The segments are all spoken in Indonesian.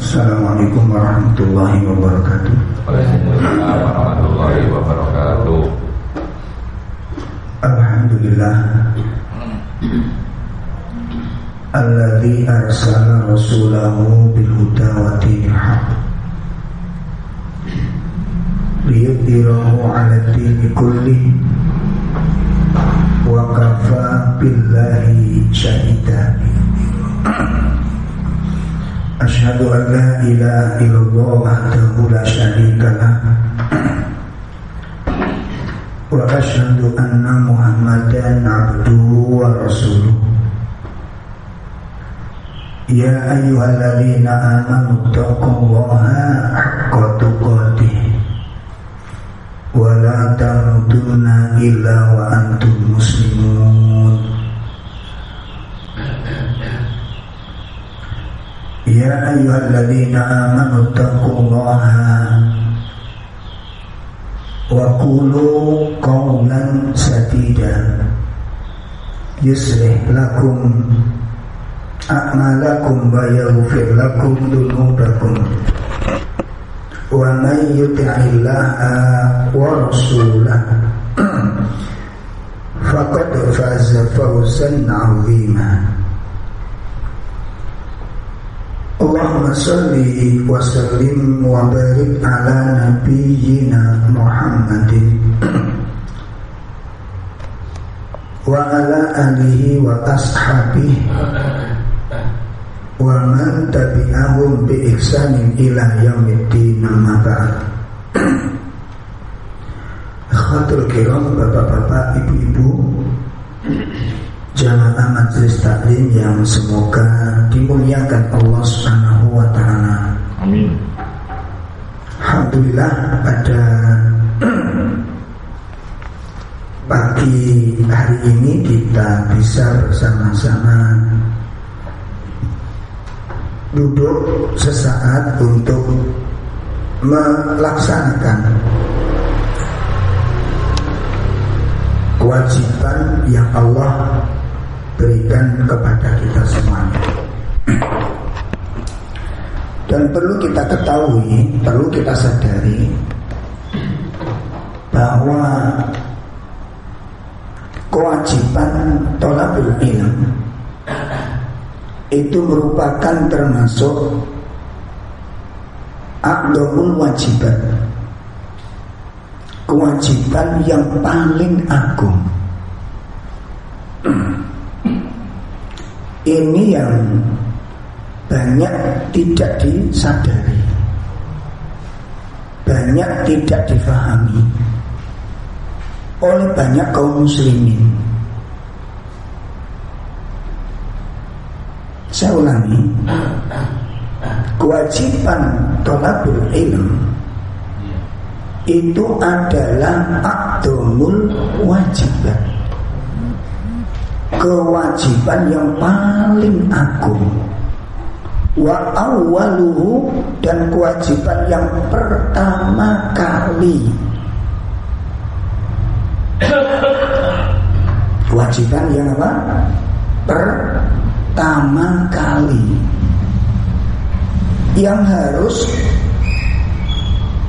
Assalamualaikum warahmatullahi wabarakatuh. Waalaikumsalam warahmatullahi wabarakatuh. Alhamdulillah. Alladzi arsala rasulahu bil huda wa dinil haq. Liyudhirahu 'ala dini kulli wa kafa billahi syahida. Asyhadu an la ilaha illallah wahdahu la syarika lah. Wa asyhadu anna Muhammadan abduhu wa rasuluh. Ya ayyuhalladzina amanu taqullaha haqqa tuqatih. Wa la tamutunna illa wa antum Ya ayyuhalladzina amanu taqullaha wa qulu qawlan sadida. Yuslih lakum a'malakum wa yaghfir lakum dhunubakum. Wa man yuti'illaha wa rasulahu. Faqad faza Allahumma salli wa sallim wa barik ala nabiyyina Muhammadin. Wa ala alihi wa ashabihi. Wa man tabi'ahum bi ihsanin ila yaumiddin amma ba'd. Akhwatul kiram bapak-bapak ibu-ibu jamaah majelis taklim yang semoga dimuliakan Allah Subhanahu wa taala. Amin. Alhamdulillah pada pagi hari ini kita bisa bersama-sama duduk sesaat untuk melaksanakan kewajiban yang Allah berikan kepada kita semuanya. Dan perlu kita ketahui, perlu kita sadari bahwa kewajiban tolabul ilm itu merupakan termasuk akdomul wajibat kewajiban yang paling agung ini yang banyak tidak disadari. Banyak tidak difahami. Oleh banyak kaum muslimin. Saya ulangi. Kewajiban tolabul ilm itu adalah akdomul wajibat kewajiban yang paling agung. Wa awwaluhu dan kewajiban yang pertama kali. Kewajiban yang apa? Pertama kali. Yang harus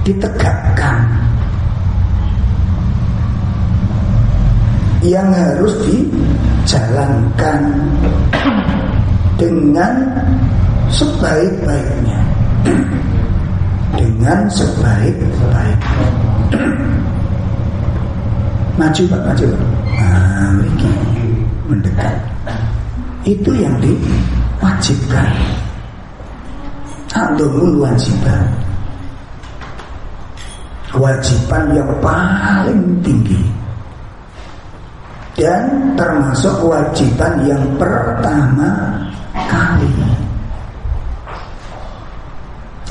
ditegakkan yang harus dijalankan dengan sebaik-baiknya. Dengan sebaik-baiknya. Maju pak maju. Nah, mendekat. Itu yang diwajibkan. Adamul wajiban Kewajiban yang paling tinggi Dan termasuk kewajiban yang pertama kali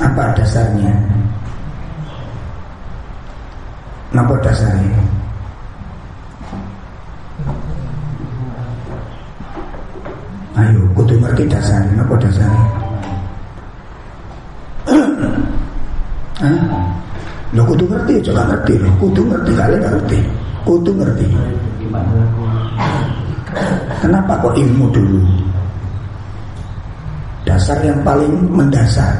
Apa dasarnya? Apa dasarnya? Ayo, kudu ngerti dasarnya, apa dasarnya? Hah? Lo kudu ngerti, juga ngerti lo. Kudu ngerti, kali ngerti. Kudu ngerti. Kenapa kok ilmu dulu? Dasar yang paling mendasar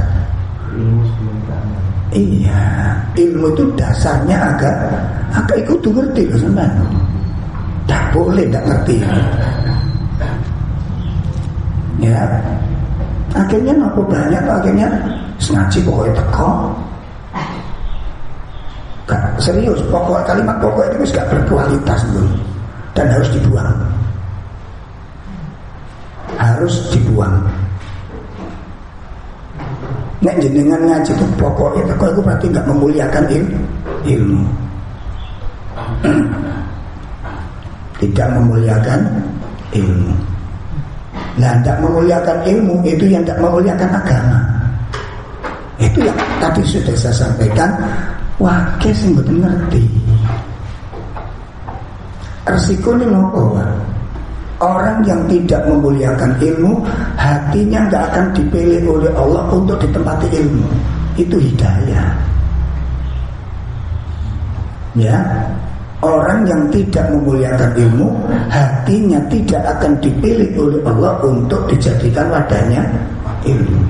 Iya, ilmu itu dasarnya agak agak ikut ngerti loh sebenarnya. Tak boleh tak ngerti. Ya, akhirnya nopo banyak akhirnya ngaji pokoknya teko. Gak serius, pokok kalimat pokok itu gak berkualitas loh dan harus dibuang. Harus dibuang. Nek jenengan ngaji itu pokok itu berarti nggak memuliakan il, ilmu. Tidak memuliakan ilmu. Nah, tidak memuliakan ilmu itu yang tidak memuliakan agama. Itu yang tadi sudah saya sampaikan. Wakil betul ngerti. Resiko ini nopo Orang yang tidak memuliakan ilmu Hatinya nggak akan dipilih oleh Allah Untuk ditempati ilmu. Itu hidayah. Ya. Orang yang tidak memuliakan ilmu Hatinya tidak akan dipilih oleh Allah Untuk dijadikan wadahnya ilmu.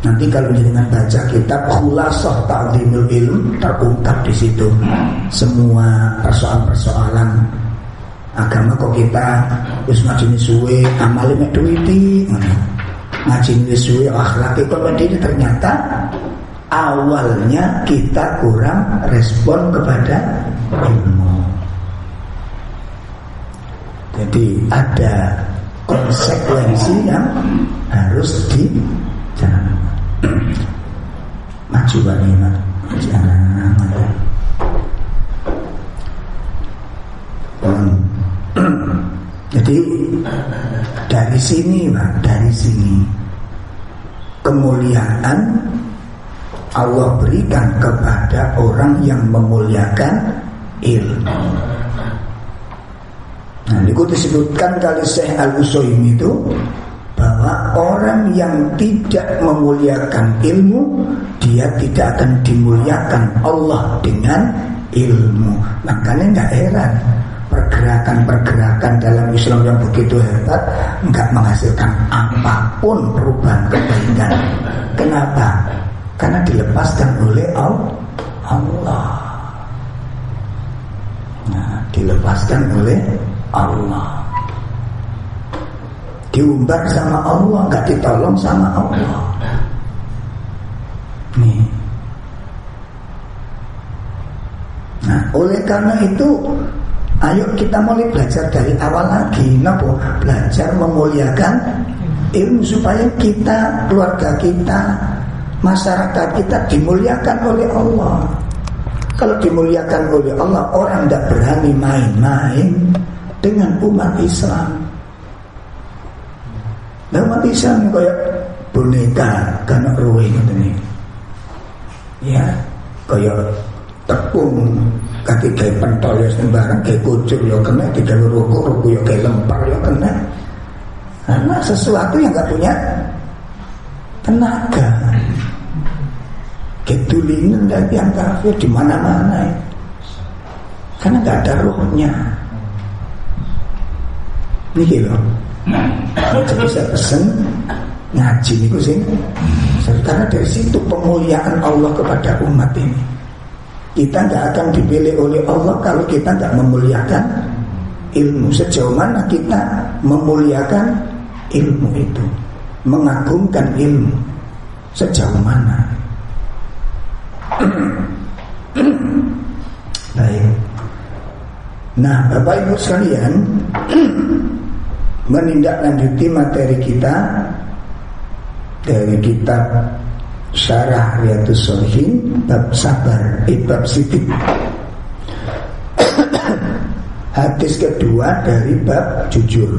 Nanti kalau dengan baca kitab Khulasah Ta'limul Ilm Terungkap di situ. Semua persoalan-persoalan agama kok kita wis ngaji suwe amale mek duwiti ngaji suwe akhlak itu ini ternyata awalnya kita kurang respon kepada ilmu. Jadi ada konsekuensi yang harus dijalankan maju banget jangan Jadi dari sini Pak, dari sini kemuliaan Allah berikan kepada orang yang memuliakan ilmu. Nah, itu disebutkan kali Syekh al usaim itu bahwa orang yang tidak memuliakan ilmu dia tidak akan dimuliakan Allah dengan ilmu. Makanya nggak heran pergerakan-pergerakan dalam Islam yang begitu hebat nggak menghasilkan apa pun perubahan kebaikan. Kenapa? Karena dilepaskan oleh Allah. Nah, dilepaskan oleh Allah. Diumbar sama Allah, nggak ditolong sama Allah. Nih. Nah, oleh karena itu Ayo kita mulai belajar dari awal lagi Nopo belajar memuliakan ilmu supaya kita, keluarga kita, masyarakat kita dimuliakan oleh Allah. Kalau dimuliakan oleh Allah, orang tidak berani main-main dengan umat Islam. Nah, umat Islam kayak boneka karena ruwing ini. Ya, kayak tepung kaki kayak pentol ya sembarang kayak kucur ya kena tiga rokok rokok ya kayak lempar ya kena. Karena sesuatu yang gak punya tenaga. Ketulingan dari yang kafir di mana mana ya. karena gak ada rohnya. Ini loh jadi saya pesen ngaji nih sih karena dari situ pemuliaan Allah kepada umat ini kita nggak akan dipilih oleh Allah kalau kita nggak memuliakan ilmu. Sejauh mana kita memuliakan ilmu itu, mengagungkan ilmu, sejauh mana? Baik. Nah, Bapak Ibu sekalian, menindaklanjuti materi kita dari kitab Syarah Riyadus Solihin Bab sabar eh, Bab sidik. Hadis kedua dari bab jujur.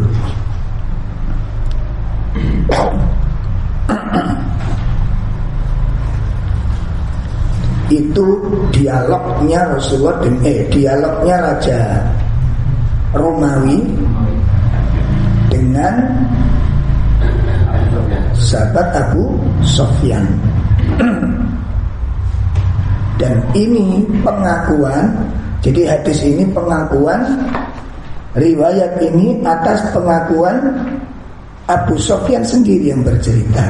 Itu dialognya Rasulullah dan eh dialognya Raja Romawi dengan sahabat Abu Sofyan dan ini pengakuan Jadi hadis ini pengakuan Riwayat ini atas pengakuan Abu Sofyan sendiri yang bercerita.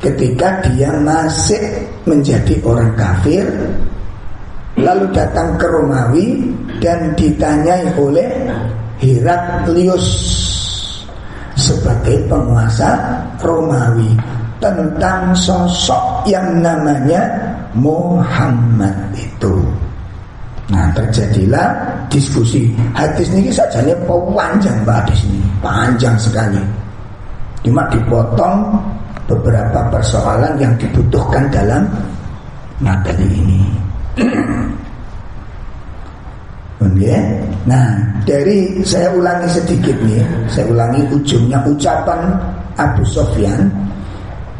Ketika dia masih menjadi orang kafir lalu datang ke Romawi dan ditanyai oleh Heraklius sebagai penguasa Romawi tentang sosok yang namanya Muhammad itu. Nah terjadilah diskusi. Hadis ini saja panjang Mbak hadis ini Panjang sekali. Cuma dipotong beberapa persoalan yang dibutuhkan dalam materi ini. Okay. Nah, dari saya ulangi sedikit nih, saya ulangi ujungnya ucapan Abu Sofyan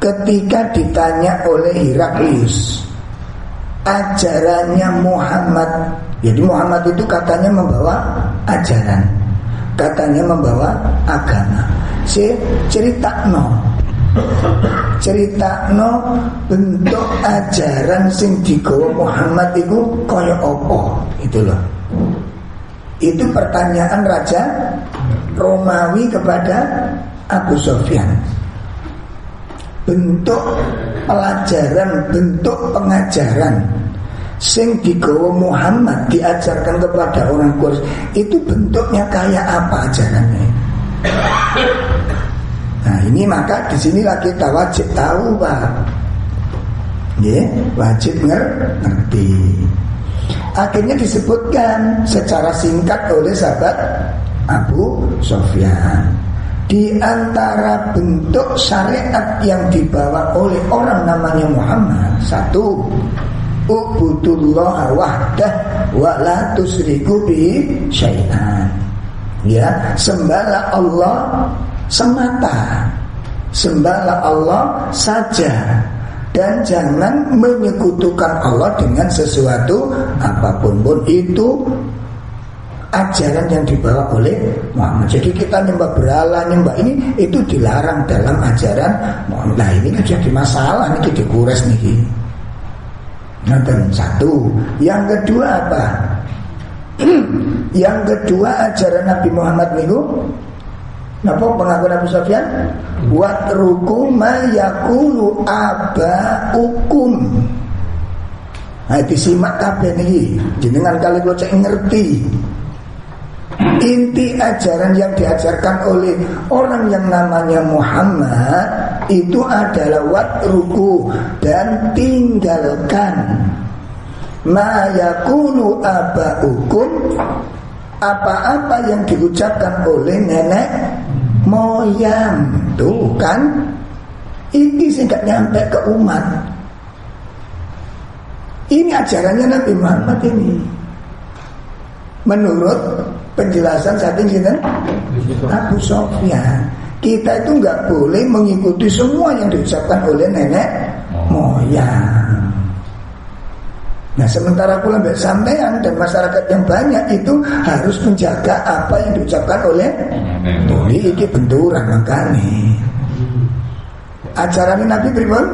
ketika ditanya oleh Heraklius ajarannya Muhammad. Jadi Muhammad itu katanya membawa ajaran, katanya membawa agama. Si cerita no, cerita no bentuk ajaran sing Muhammad itu koyo opo itu loh. Itu pertanyaan Raja Romawi kepada Abu Sofyan bentuk pelajaran, bentuk pengajaran sing digawa Muhammad diajarkan kepada orang Quraisy itu bentuknya kayak apa ajarannya? Nah ini maka di sini lagi kita wajib tahu pak, ya wajib ngerti. Akhirnya disebutkan secara singkat oleh sahabat Abu Sofyan di antara bentuk syariat yang dibawa oleh orang namanya Muhammad satu ubudullah wahdah wa la tusriku bi syai'an. Ya sembahlah Allah semata sembahlah Allah saja dan jangan menyekutukan Allah dengan sesuatu apa pun pun. Itu ajaran yang dibawa oleh Muhammad. Jadi kita nyembah berhala, nyembah ini itu dilarang dalam ajaran Muhammad. Nah ini kan jadi masalah nih dikures nih. Nanti satu. Yang kedua apa? yang kedua ajaran Nabi Muhammad niku Napa pengakuan Abu Sufyan? Watruku ma yakulu ukum. Nah, disimak kabeh niki. Jenengan kali kula cek ngerti. Inti ajaran yang diajarkan oleh orang yang namanya Muhammad itu adalah watruku dan tinggalkan. Ma yakulu abaukum apa-apa yang diucapkan oleh nenek moyang. Tuh kan? Ini sih gak nyampe ke umat. Ini ajarannya Nabi Muhammad ini. Menurut penjelasan saat ini Abu Sofyan kita itu nggak boleh mengikuti semua yang diucapkan oleh nenek moyang. Nah sementara pula mbak sampean dan masyarakat yang banyak itu harus menjaga apa yang diucapkan oleh Tuli ini benturan makanya. Ajaran Nabi pribon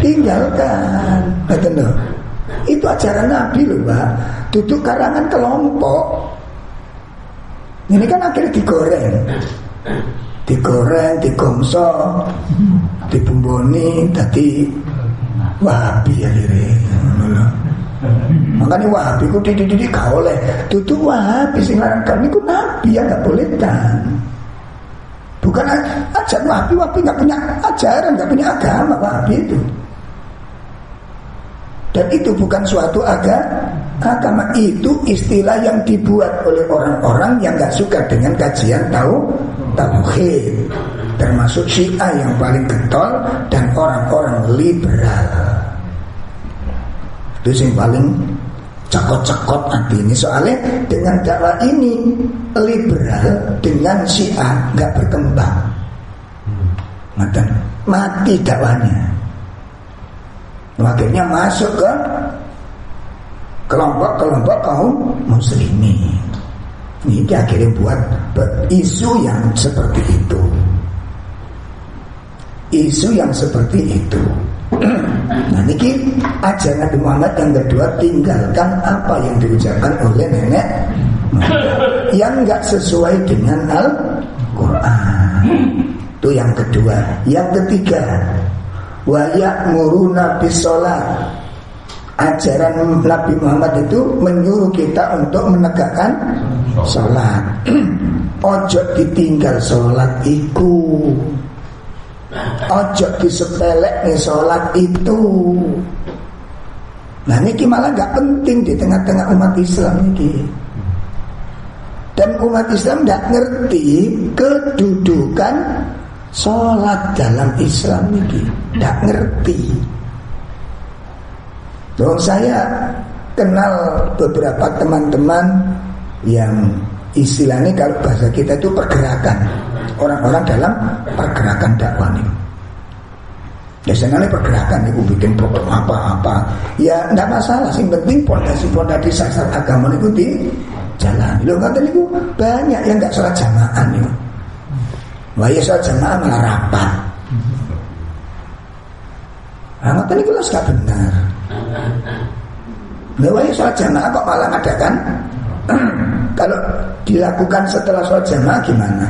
tinggalkan, betul Itu ajaran Nabi loh, Pak. Duduk karangan kelompok. Ini kan akhirnya digoreng. Digoreng, digomso Dibumboni Tadi Wahabi akhirnya. Makanya wahabi ku dididik gak oleh Duduk wahabi sing kami ku nabi ya gak boleh kan Bukan ajaran wahabi Wahabi gak punya ajaran Gak punya agama wahabi itu. Dan itu bukan suatu agama Agama itu istilah yang dibuat oleh orang-orang yang gak suka dengan kajian tahu tauhid. Termasuk Syiah yang paling getol dan orang-orang liberal. Itu yang paling cekot-cekot nanti ini. Soalnya dengan dakwah ini liberal dengan Syiah gak berkembang. Mati dakwahnya akhirnya masuk ke kelompok-kelompok kaum muslimin. Ini akhirnya buat isu yang seperti itu. Isu yang seperti itu. nah ini ajaran Nabi Muhammad yang kedua tinggalkan apa yang diucapkan oleh nenek yang nggak sesuai dengan Al-Quran. Itu yang kedua. Yang ketiga, wa ya'muruna bisolat ajaran Nabi Muhammad itu menyuruh kita untuk menegakkan sholat. Ojo ditinggal sholat iku. Ojo disepelek nih sholat itu. Nah ini malah gak penting di tengah-tengah umat Islam ini dan umat Islam tidak ngerti kedudukan sholat dalam Islam ini tidak ngerti Dong saya kenal beberapa teman-teman yang istilahnya kalau bahasa kita itu pergerakan. Orang-orang dalam pergerakan dakwah ini. Biasanya pergerakan itu bikin program apa-apa. Ya tidak masalah. Sih penting fondasi-fondasi sasar agama itu di jalan. Lo kata itu banyak yang nggak sholat jamaah nih Wah ya sholat jamaah malah rapat Nah, ini kalau gak benar Ya sholat jamaah kok malah ada kan? Kalau dilakukan setelah sholat jamaah gimana?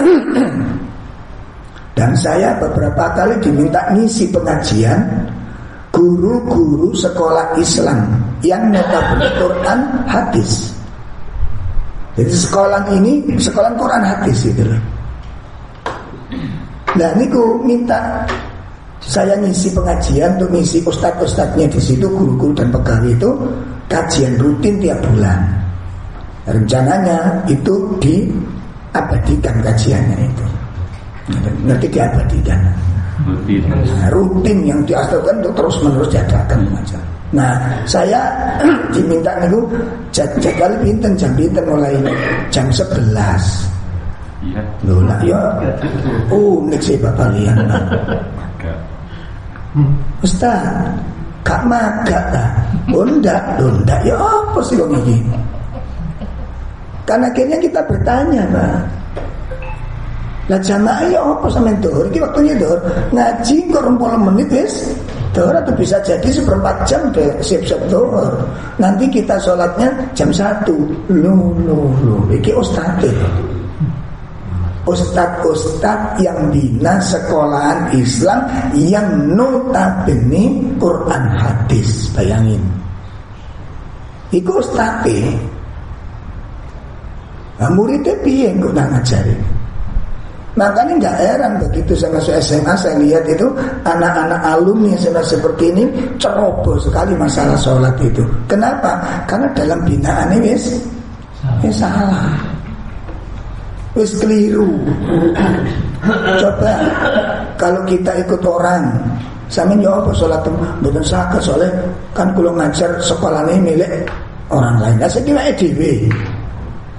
Dan saya beberapa kali diminta ngisi pengajian guru-guru sekolah Islam yang notabene Quran hadis. Jadi sekolah ini sekolah Quran hadis itu. Nah, ini ku minta saya ngisi pengajian untuk ngisi ustadz-ustadznya di situ guru-guru dan pegawai itu kajian rutin tiap bulan. Rencananya itu diabadikan kajiannya itu. Nanti diabadikan. Nah, rutin yang diasalkan untuk terus menerus diadakan aja. Nah, saya diminta nih jadwal pinten jam pinten mulai jam 11 Iya. Loh lah ya. Oh, nek sih bapak lihat. Ustaz, kak ta? Bunda, bunda ya apa sih wong iki? Karena akhirnya kita bertanya, Pak. Lah jamaah ya apa sama dohor? Ini waktunya dohor. Ngaji kok rompol menit wis. Atau bisa jadi seperempat jam deh siap-siap dohor. Nanti kita sholatnya jam satu. Loh, loh, loh. Ini ustadz Ustadz-ustadz yang bina sekolahan Islam yang notabene Quran hadis. Bayangin. Iku ustadz nah, muridnya piye kok tak ngajarin? Makanya nggak heran begitu saya masuk SMA saya lihat itu anak-anak alumni SMA seperti ini ceroboh sekali masalah sholat itu. Kenapa? Karena dalam binaan ini wis, salah wis keliru. Coba kalau kita ikut orang sama ya apa sholat bukan sakit soalnya kan kalau ngajar sekolah ini milik orang lain. Nah, saya kira EDW.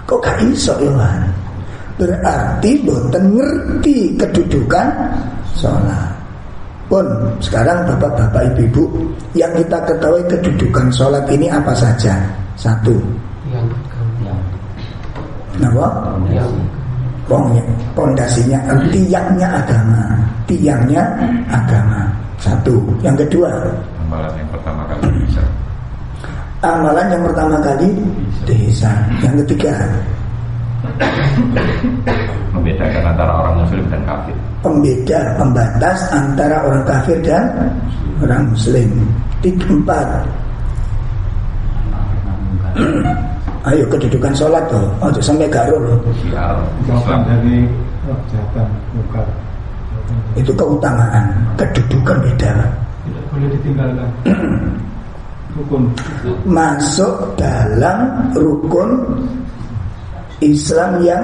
Kok gak iso ya Berarti bukan ngerti kedudukan sholat. Pun sekarang bapak-bapak ibu-ibu yang kita ketahui kedudukan sholat ini apa saja? Satu. Kenapa? pondasinya tiangnya agama. Tiangnya agama. Satu. Yang kedua. Amalan yang pertama kali bisa. Amalan yang pertama kali desa. Yang ketiga. Membedakan antara orang muslim dan kafir. Pembeda pembatas antara orang kafir dan orang muslim. Tiga empat Ayo kedudukan sholat tuh, oh sampai garul loh. dari bukan. Itu keutamaan, kedudukan beda. Tidak boleh ditinggalkan. rukun. Masuk dalam rukun Islam yang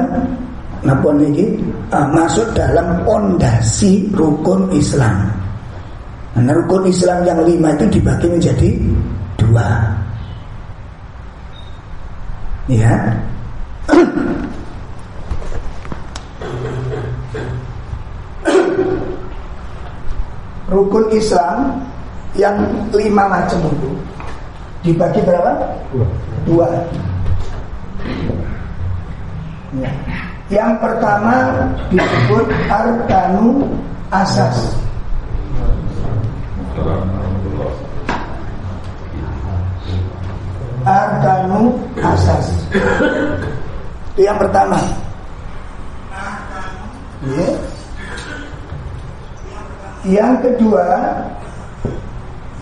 napa niki uh, masuk dalam pondasi rukun Islam. Nah, rukun Islam yang lima itu dibagi menjadi dua. Ya. Rukun Islam yang lima macam itu dibagi berapa? Dua. Dua. Ya. Yang pertama disebut arkanu asas. Arkanu asas Itu yang pertama ya. Yang kedua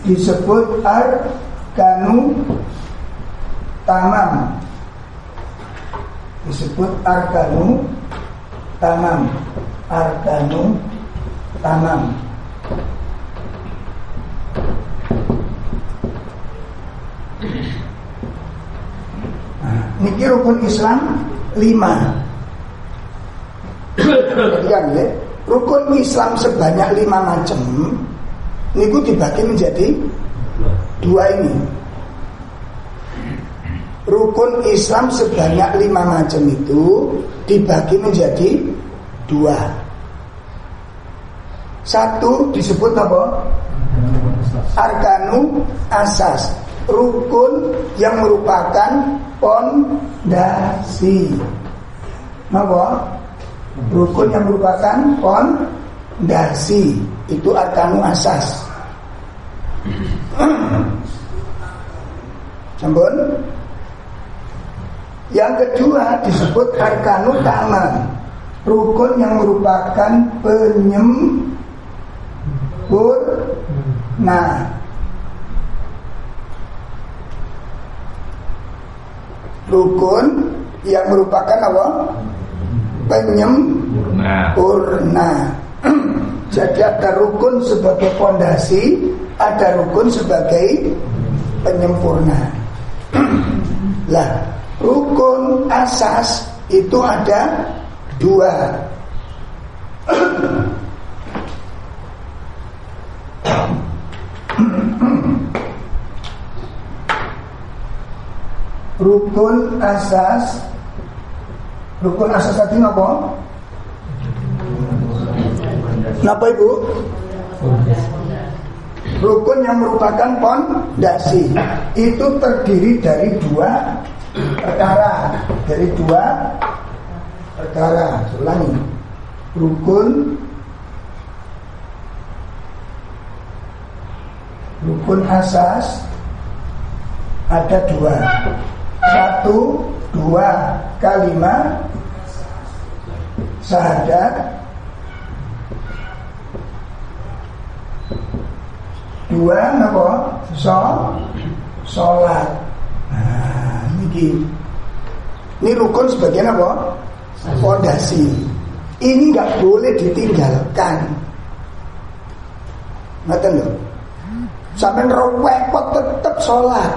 disebut arkanu tamam. Disebut arkanu tamam. Arkanu tamam. Ini rukun Islam lima. Jadi kan ya, rukun Islam sebanyak lima macam Niku dibagi menjadi dua ini Rukun Islam sebanyak lima macam itu Dibagi menjadi dua Satu disebut apa? Arkanu asas Rukun yang merupakan pondasi Apa? Rukun yang merupakan pondasi itu arkanu asas. Sampun? Yang kedua disebut arkanu taman. Rukun yang merupakan penyempurna. Rukun yang merupakan apa? penyempurna. Jadi ada rukun sebagai pondasi, ada rukun sebagai penyempurna. lah, rukun asas itu ada dua. Rukun asas Rukun asas tadi apa? Kenapa ibu? Rukun yang merupakan pondasi itu terdiri dari dua perkara, dari dua perkara. Ulangi. Rukun rukun asas ada dua. Satu, dua kalimat syahadat dua apa? So sholat. Nah ini. Ini rukun sebagian apa? Fondasi. Ini nggak boleh ditinggalkan. Ngerti loh sampai repot tetap sholat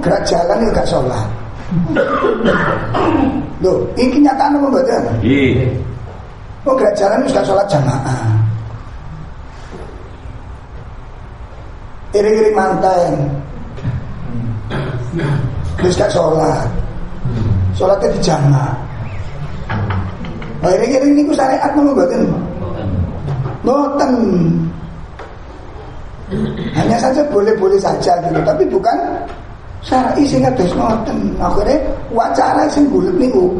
gerak jalan itu gak sholat Loh, ini kenyataan apa mboten? Iya. Oh, gerak jalan sudah sholat jamaah. Iring-iring manten. Terus gak sholat. Sholatnya di jamaah. Nah, iring-iring ini syariat apa mboten? Mboten. Hanya saja boleh-boleh saja gitu, tapi bukan syar'i sing kados ngoten. Akhirnya wacana sing bulet niku.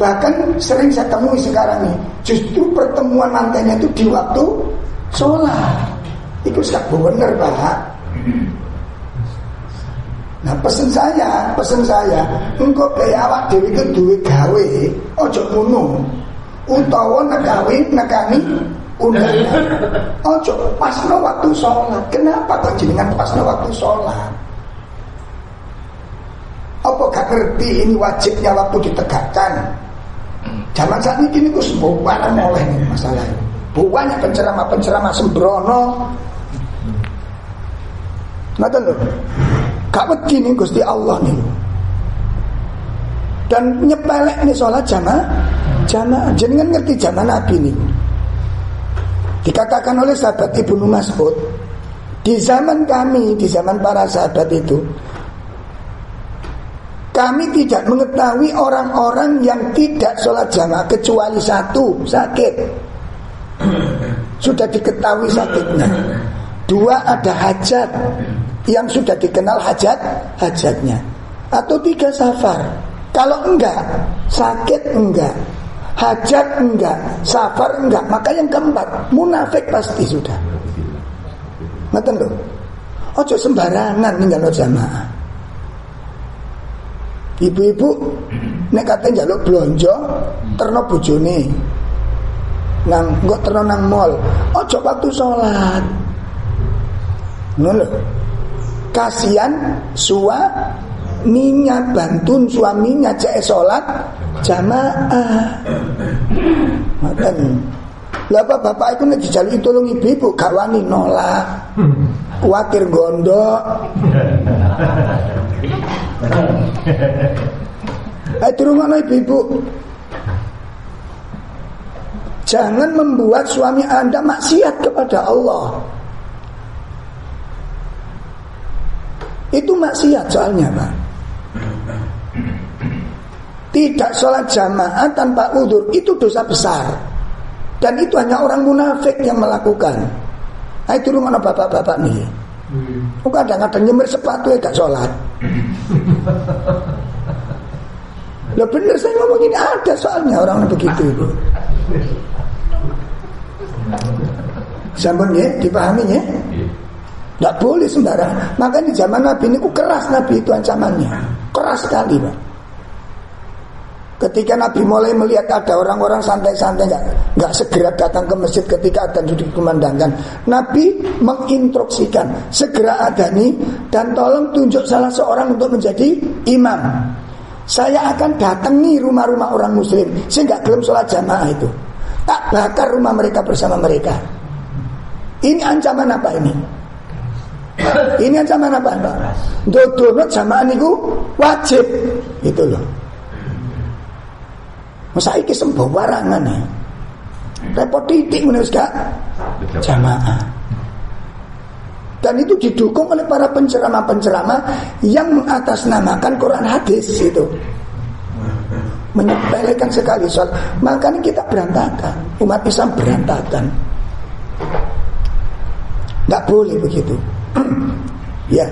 Bahkan sering saya temui sekarang nih, justru pertemuan mantannya itu di waktu sholat. Itu sudah benar Pak. Nah pesen saya, pesen saya, engkau gaya awak dewi ke duit gawe, ojo ngono. Utawa negawi negani undangan. Ojo pas no waktu sholat. Kenapa kok pas no waktu sholat? Ngerti ini wajibnya waktu ditegakkan. Zaman saat ini ini semua barang oleh ini masalah ini. Penceramah-penceramah sembrono. Ngerti lho. Gak begini Gusti Allah nih. Dan nyepelek nih sholat jamaah. Jamaah. Jangan ngerti zaman Nabi nih. Dikatakan oleh sahabat Ibnu Mas'ud Di zaman kami Di zaman para sahabat itu kami tidak mengetahui orang-orang yang tidak sholat jamaah kecuali satu sakit. Sudah diketahui sakitnya. Dua ada hajat yang sudah dikenal hajat hajatnya. Atau tiga safar. Kalau enggak, sakit enggak, hajat enggak, safar enggak, maka yang keempat munafik pasti sudah. Ngerti loh. Ojo sembarangan tinggal jamaah. Ibu-ibu nek kate njaluk blonjo terno bojone. nang nggak terus nang mall. Ojo waktu sholat. Ngono kasihan suaminya bantun suaminya cek sholat jamaah. Makan lah bapak itu nek dijaluk tolong ibu-ibu gak wani nolak. Kuatir gondok Eh rumah ibu-ibu. Jangan membuat suami anda maksiat kepada Allah. Itu maksiat soalnya Pak. Tidak sholat jamaah tanpa udur Itu dosa besar. Dan itu hanya orang munafik yang melakukan. Nah itu rumah bapak-bapak nih. Hmm. Kadang-kadang nyemir sepatu ya gak sholat Loh bener saya ngomong ini ada soalnya orang begitu itu. Sampun ya, dipahami ya? Tidak boleh sembarang. Maka di zaman Nabi ini keras Nabi itu ancamannya. Keras sekali Pak. Ketika Nabi mulai melihat ada orang-orang santai-santai nggak nggak segera datang ke masjid ketika ada duduk kumandangkan, Nabi menginstruksikan segera adani dan tolong tunjuk salah seorang untuk menjadi imam. Saya akan datangi rumah-rumah orang muslim Sehingga belum sholat jamaah itu Tak bakar rumah mereka bersama mereka Ini ancaman apa ini? Ini ancaman apa? Dodono jamaah itu wajib Itu loh Masa iki sembuh warangan ya Repot titik menurut Jamaah. Dan itu didukung oleh para penceramah-penceramah yang mengatasnamakan Quran hadis itu. Menyepelekan sekali soal makanya kita berantakan, umat Islam berantakan. Nggak boleh begitu. ya,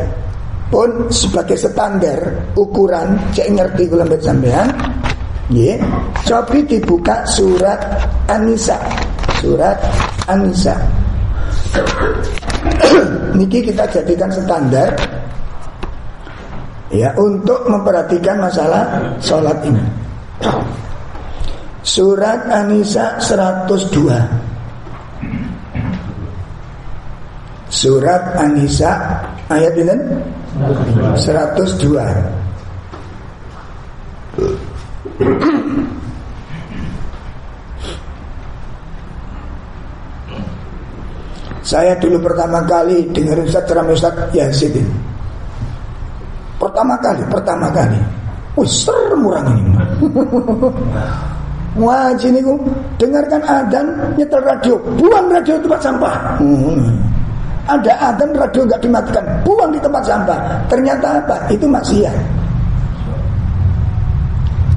pun sebagai standar ukuran cek ngerti kula sampean Ya, coba dibuka surat An-Nisa. Surat An-Nisa. Niki kita jadikan standar ya untuk memperhatikan masalah sholat ini. Surat An-Nisa 102 Surat An-Nisa ayat ini 102 Saya dulu pertama kali dengar Ustaz ceramah Ustaz Yazid ini. Pertama kali, pertama kali. Wih, serem orang ini. Wajib ini dengarkan adan nyetel radio, buang radio tempat sampah. Ada adan radio nggak dimatikan, buang di tempat sampah. Ternyata apa? Itu maksiat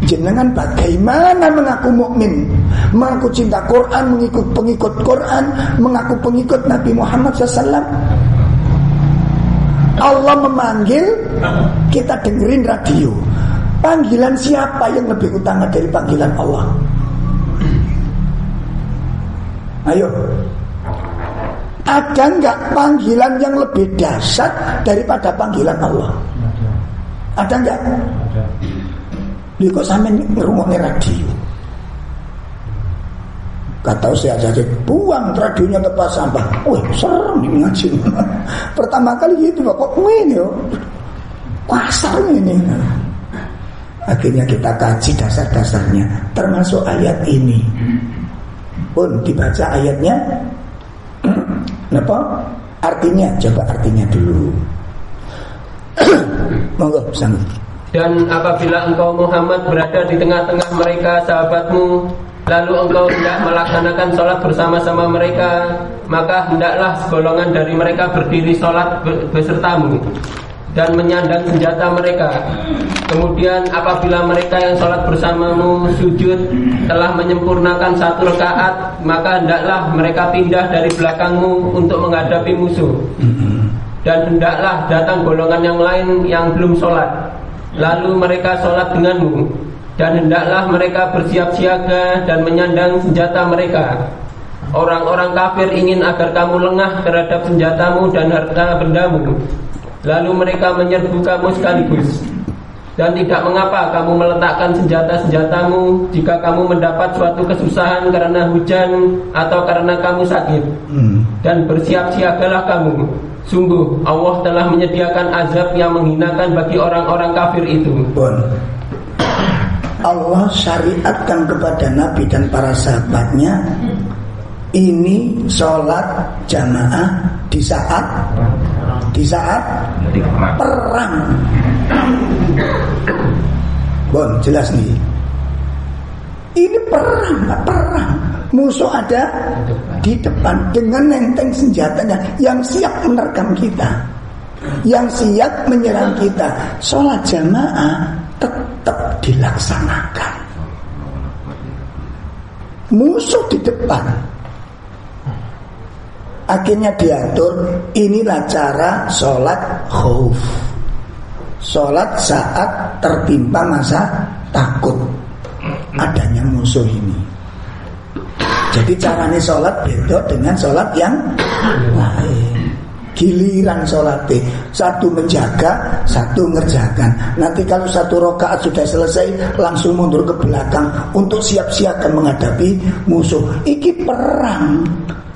jenengan bagaimana mengaku mukmin, mengaku cinta Quran, mengikut pengikut Quran, mengaku pengikut Nabi Muhammad SAW. Allah memanggil, kita dengerin radio. Panggilan siapa yang lebih utama dari panggilan Allah? Ayo. Ada nggak panggilan yang lebih dahsyat daripada panggilan Allah? Ada nggak? Dia kok sampai ngerungoknya radio Kata saya saja buang radionya tempat sampah. Wih serem ini ngaji. Pertama kali itu kok ini yo. Ini. Akhirnya kita kaji dasar-dasarnya termasuk ayat ini. Pun dibaca ayatnya. Kenapa? Artinya coba artinya dulu. Monggo sanggup. Dan apabila engkau Muhammad berada di tengah-tengah mereka sahabatmu Lalu engkau tidak melaksanakan sholat bersama-sama mereka Maka hendaklah segolongan dari mereka berdiri sholat besertamu Dan menyandang senjata mereka. Kemudian apabila mereka yang sholat bersamamu sujud Telah menyempurnakan satu rakaat Maka hendaklah mereka pindah dari belakangmu untuk menghadapi musuh. Dan hendaklah datang golongan yang lain yang belum sholat Lalu mereka sholat denganmu Dan hendaklah mereka bersiap siaga dan menyandang senjata mereka Orang-orang kafir ingin agar kamu lengah terhadap senjatamu dan harta bendamu Lalu mereka menyerbu kamu sekaligus Dan tidak mengapa kamu meletakkan senjata-senjatamu jika kamu mendapat suatu kesusahan karena hujan atau karena kamu sakit. Hmm. Dan bersiap-siagalah kamu. Sungguh Allah telah menyediakan azab yang menghinakan bagi orang-orang kafir itu. Bon. Allah syariatkan kepada Nabi dan para sahabatnya ini sholat jamaah di saat di saat perang. Bon, jelas nih. Ini perang, perang. Musuh ada di depan dengan nenteng senjatanya yang siap menerkam kita. Yang siap menyerang kita. Sholat jamaah tetap dilaksanakan. Musuh di depan Akhirnya diatur inilah cara sholat khuf. Sholat saat tertimpa masa takut adanya musuh ini. Jadi caranya sholat beda dengan sholat yang lain. Giliran sholat Satu menjaga, satu ngerjakan Nanti kalau satu rokaat sudah selesai Langsung mundur ke belakang Untuk siap-siap menghadapi musuh Iki perang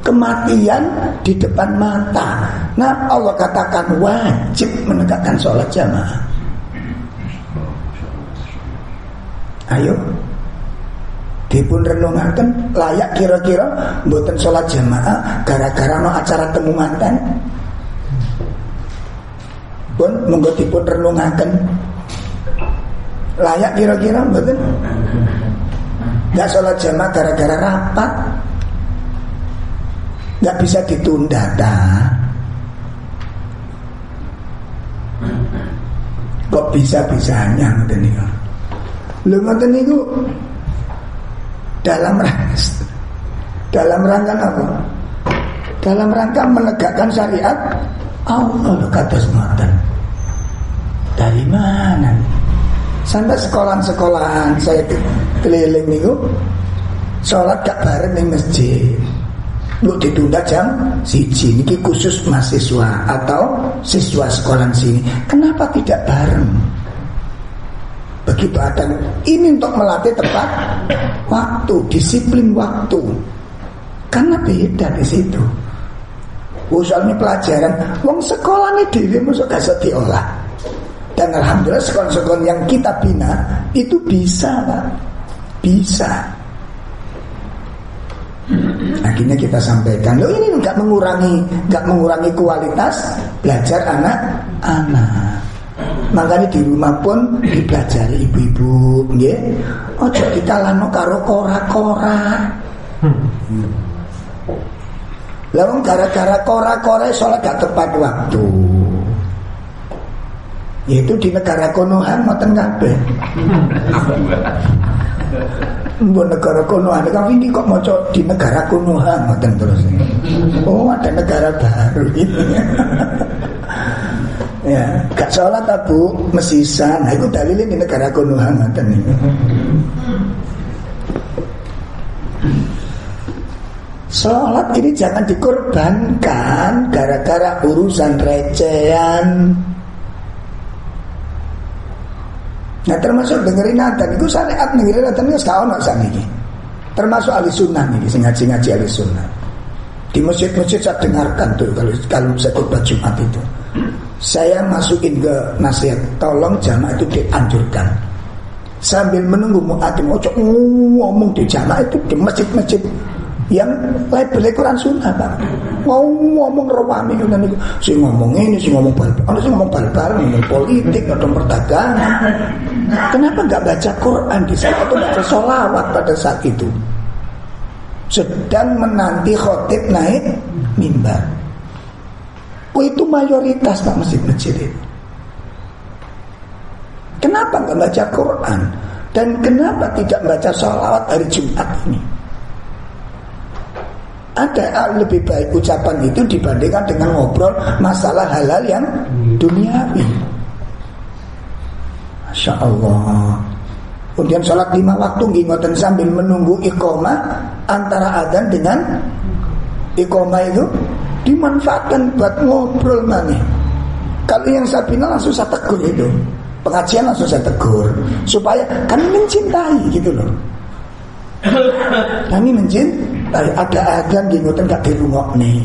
kematian di depan mata. Nah Allah katakan wajib menegakkan sholat jamaah. Ayo dipun renungaken layak kira-kira buatan sholat jamaah gara-gara no acara temu mantan. Pun monggo dipun renungaken. Layak kira-kira buatan nggak sholat jamaah gara-gara rapat. Nggak bisa ditunda dah. Kok bisa-bisanya ngoten niku? Lho ngoten niku dalam rangka dalam rangka apa? Dalam rangka menegakkan syariat Allah kata ngoten. Dari mana? Sampai sekolahan-sekolahan saya keliling niku sholat gak bareng di masjid. Lu ditunda jam siji Ini khusus mahasiswa Atau siswa sekolah sini Kenapa tidak bareng Begitu ada Ini untuk melatih tepat Waktu, disiplin waktu. Karena beda di situ. Usulnya pelajaran. Wong sekolah ini dewi Masuk gak diolah. Dan Alhamdulillah sekolah-sekolah yang kita bina Itu bisa Pak. Bisa. Akhirnya kita sampaikan, loh ini nggak mengurangi, nggak mengurangi kualitas belajar anak-anak. Makanya di rumah pun dipelajari ibu-ibu. Oh jadi kalano karo kora-kora. Lalu gara-gara kora-kora sholat gak tepat waktu. Yaitu di negara Konoha ngoten kabeh. Mbok negara Konoha kan ini kok mau di negara Konoha ngoten terus. Oh, ada negara baru ini. ya, gak sholat abu mesisan. Nah, itu dalilnya di negara Konoha ngoten ini. Sholat ini jangan dikorbankan gara-gara urusan recehan. Nah termasuk dengerin adzan itu syariat dengerin adzan itu sekarang nggak ini. Termasuk ahli sunnah ini, ngaji-ngaji ahli sunnah. Di masjid-masjid saya dengarkan tuh kalau kalau saya khutbah Jumat itu. Saya masukin ke nasihat, tolong jamaah itu dianjurkan. Sambil menunggu muadzin ojo ngomong di jamaah itu di masjid-masjid yang labelnya Quran Sunnah. Mau ngomong rawami ngoten niku. Si ngomong ini, si ngomong bal, ana sing ngomong bal-bal, ngomong politik atau perdagangan. Kenapa nggak baca Quran di saat itu baca sholawat pada saat itu? Sedang menanti khotib naik mimbar. Oh itu mayoritas Pak masjid-masjid itu. Kenapa nggak baca Quran? Dan kenapa tidak baca sholawat hari Jumat ini? ada lebih baik ucapan itu dibandingkan dengan ngobrol masalah halal yang duniawi. Masya Allah. Kemudian sholat lima waktu ngingotan sambil menunggu ikoma antara adzan dengan ikoma itu dimanfaatkan buat ngobrol mana. Kalau yang Sabina langsung saya tegur itu. pengajian langsung saya tegur. Supaya kami mencintai gitu loh. Kami mencintai. Ada adan di ngoten gak nih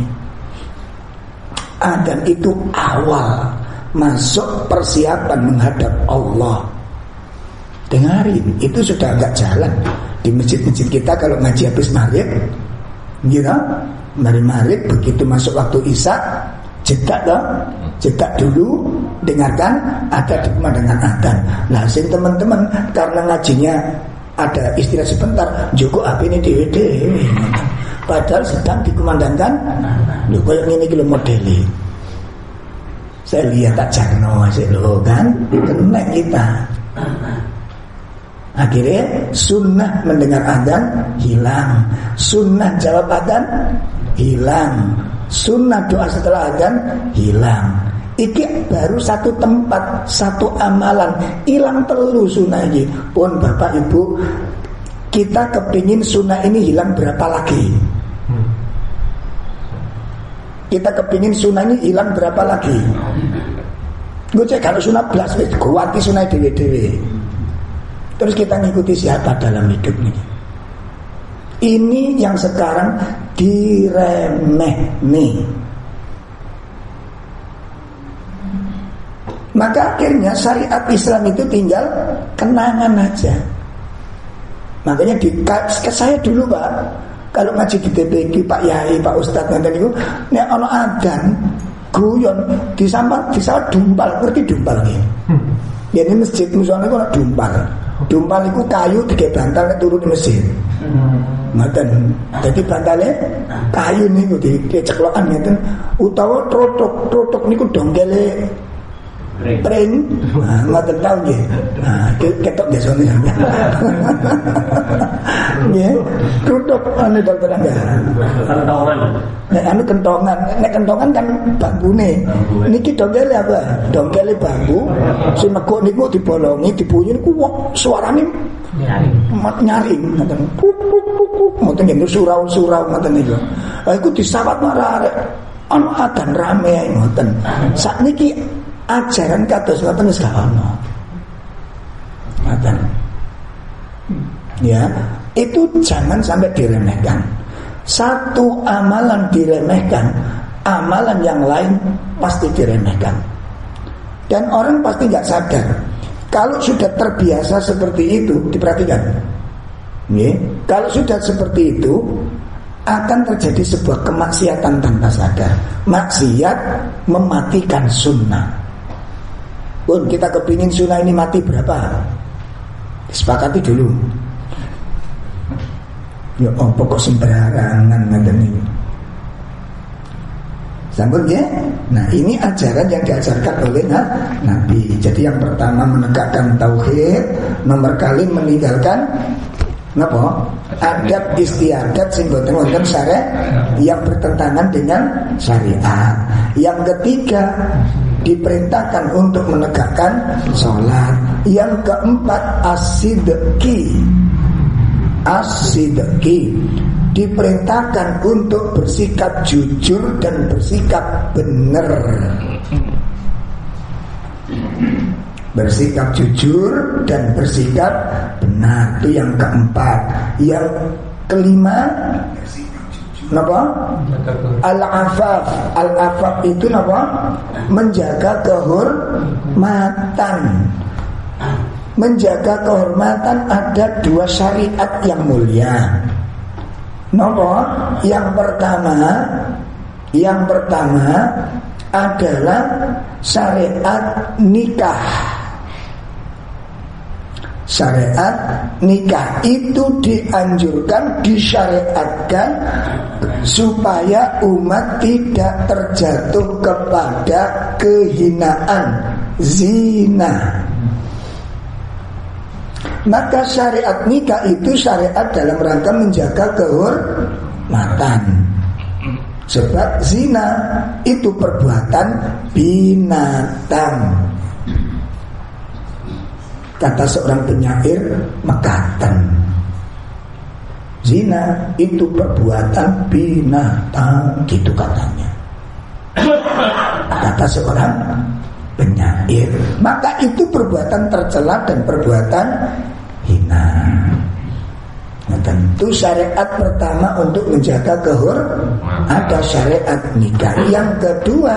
adan itu awal masuk persiapan menghadap Allah. Dengarin itu sudah agak jalan. Di masjid-masjid kita kalau ngaji habis maghrib gitu mari maghrib begitu masuk waktu isya jeda dong jeda dulu dengarkan ada di dengan adan nah sing teman-teman karena ngajinya ada istilah sebentar Joko apa ini DVD padahal sedang dikumandangkan lu kayak ini kilo modeli saya lihat tak jarno masih lo kan? Kena kita. Akhirnya sunnah mendengar adan hilang. Sunnah jawab adan hilang sunnah doa setelah adan hilang Iki baru satu tempat, satu amalan, hilang terlalu sunnah ini. Pun bapak ibu, kita kepingin sunnah ini hilang berapa lagi? Kita kepingin sunnah ini hilang berapa lagi? Gue cek kalau sunnah belas, kuati sunnah dewi dewi. Terus kita ngikuti siapa dalam hidup ini? Ini yang sekarang diremeh nih. Maka akhirnya syariat Islam itu tinggal kenangan aja. Makanya di ke saya dulu Pak, kalau ngaji di DPG Pak Yai, Pak Ustadz nanti itu, nek ono adan guyon di sama di dumpal, ngerti dumpal. Hmm. Ya ini masjid musuhnya itu dumpal. Dumpal itu kayu tiga bantal turun di masjid. Ngoten. Jadi bantalnya kayu niku ceklokan ngeten utawa trotok, trotok niku donggele Pring. Nah, ngoten tau nggih. Nah, ketok biasane sampeyan. Nggih. Tutup anu dokter Anda. Kentongan. Nek anu kentongan, nek kentongan kan bambune. Niki dongkele apa? Dongkele bambu. Si megok niku dibolongi, dibunyi niku suarane nyaring. Nyaring ngoten. Puk puk puk puk. Ngoten nggih surau-surau ngoten niku. Lah iku disawat marah arek. Anu adan rame ngoten. Sakniki ajaran kados ngoten wis gak ono. Ngoten. Ya, itu jangan sampai diremehkan. Satu amalan diremehkan, amalan yang lain pasti diremehkan. Dan orang pasti nggak sadar. Kalau sudah terbiasa seperti itu, diperhatikan. Kalau sudah seperti itu, akan terjadi sebuah kemaksiatan tanpa sadar. Maksiat mematikan sunnah. Pun kita kepingin sunnah ini mati berapa? Sepakati dulu. Ya oh pokok sembarangan ngaten ini. Sambut ya. Nah ini ajaran yang diajarkan oleh Nabi. Jadi yang pertama menegakkan tauhid, nomor kali meninggalkan Napa? Adab istiadat sing boten wonten syariat yang bertentangan dengan syariat. Yang ketiga diperintahkan untuk menegakkan sholat. Yang keempat asidki, asidki diperintahkan untuk bersikap jujur dan bersikap benar. Bersikap jujur dan bersikap benar itu yang keempat. Yang kelima Napa? Al-afaf Al-afaf itu napa? Menjaga kehormatan Menjaga kehormatan ada dua syariat yang mulia Napa? Yang pertama Yang pertama adalah syariat nikah syariat nikah itu dianjurkan disyariatkan supaya umat tidak terjatuh kepada kehinaan zina. Maka syariat nikah itu syariat dalam rangka menjaga kehormatan. Sebab zina itu perbuatan binatang Kata seorang penyair Mekatan Zina itu perbuatan binatang Gitu katanya. Kata seorang penyair maka itu perbuatan tercela dan perbuatan hina. Nah, tentu syariat pertama untuk menjaga kehor ada syariat nikah. Yang kedua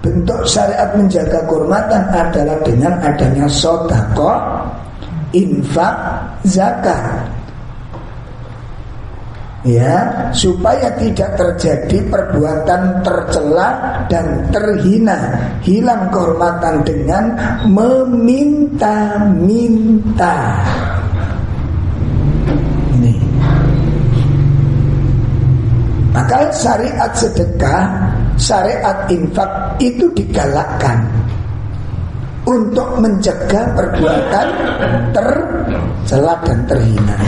bentuk syariat menjaga kehormatan adalah dengan adanya sodako, infak, zakat. Ya supaya tidak terjadi perbuatan tercela dan terhina hilang kehormatan dengan meminta-minta. Ini. Maka syariat sedekah syariat infak itu digalakkan untuk mencegah perbuatan tercela dan terhina.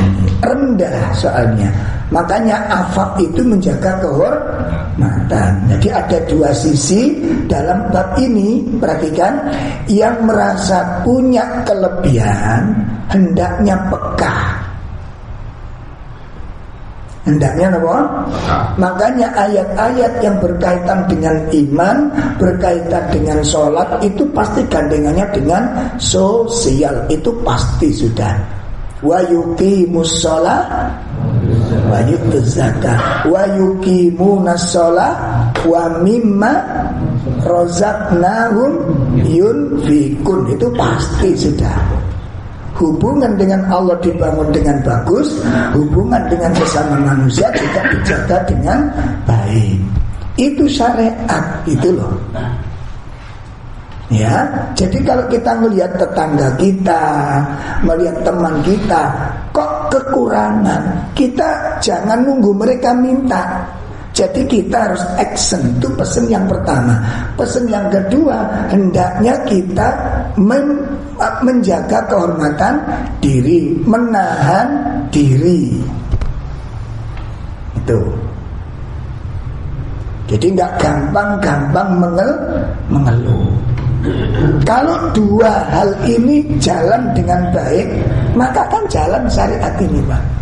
Rendah soalnya. Makanya afak itu menjaga kehormatan. Jadi ada dua sisi dalam bab ini. Perhatikan yang merasa punya kelebihan hendaknya Hendaknya apa? Makanya ayat-ayat yang berkaitan dengan iman, berkaitan dengan sholat itu pasti gandengannya dengan sosial itu pasti sudah. Wa yuqimus sholat wa yutuz zakat wa yuqimunas sholat wa mimma yunfikun itu pasti sudah. Hubungan dengan Allah dibangun dengan bagus Hubungan dengan sesama manusia juga dijaga dengan baik. Itu syariat Itu loh. Ya, jadi kalau kita melihat tetangga kita, melihat teman kita, kok kekurangan, kita jangan nunggu mereka minta. Jadi kita harus action itu pesan yang pertama. Pesan yang kedua hendaknya kita men, menjaga kehormatan diri, menahan diri. Itu. Jadi nggak gampang-gampang mengel, mengeluh. Kalau dua hal ini jalan dengan baik, maka kan jalan syariat ini, Pak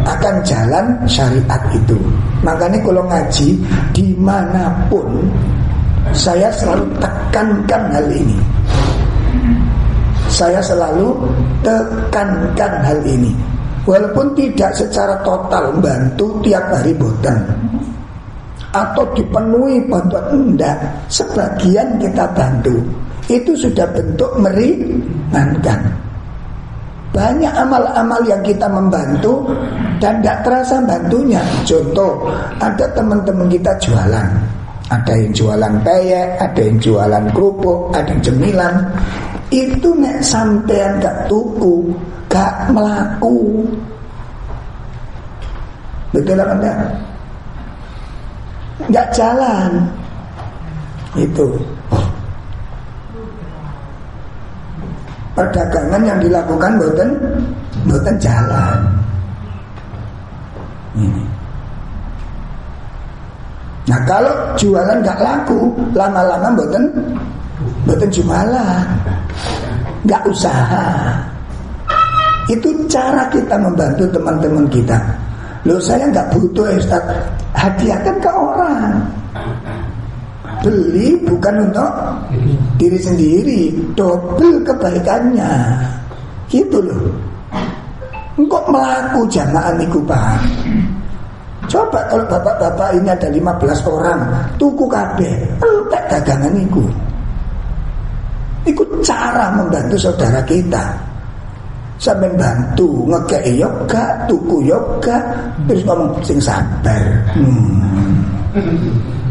akan jalan syariat itu. Makanya kalau ngaji di mana pun saya selalu tekankan hal ini. Saya selalu tekankan hal ini. Walaupun tidak secara total membantu tiap hari boten atau dipenuhi bantuan enggak, sebagian kita bantu. Itu sudah bentuk meringankan. Banyak amal-amal yang kita membantu dan tidak terasa bantunya. Contoh, ada teman-teman kita jualan. Ada yang jualan peyek, ada yang jualan kerupuk, ada yang cemilan. Itu nek sampean gak tuku, gak melaku. Betul apa enggak? Gak jalan. Itu. Perdagangan yang dilakukan boten boten jalan. Ini. Nah kalau jualan nggak laku, lama-lama boten boten jualan, nggak usaha. Itu cara kita membantu teman-teman kita. Loh saya nggak butuh Ustaz, hadiahkan ke orang. Beli bukan untuk diri sendiri, double kebaikannya. Gitu loh. Engkau melaku jamaah niku Pak. Coba kalau bapak-bapak ini ada 15 orang, tuku kabeh, entek dagangan niku. Iku cara membantu saudara kita. Sampai bantu ngekei yoga, tuku yoga, terus ngomong sing sabar. Hmm.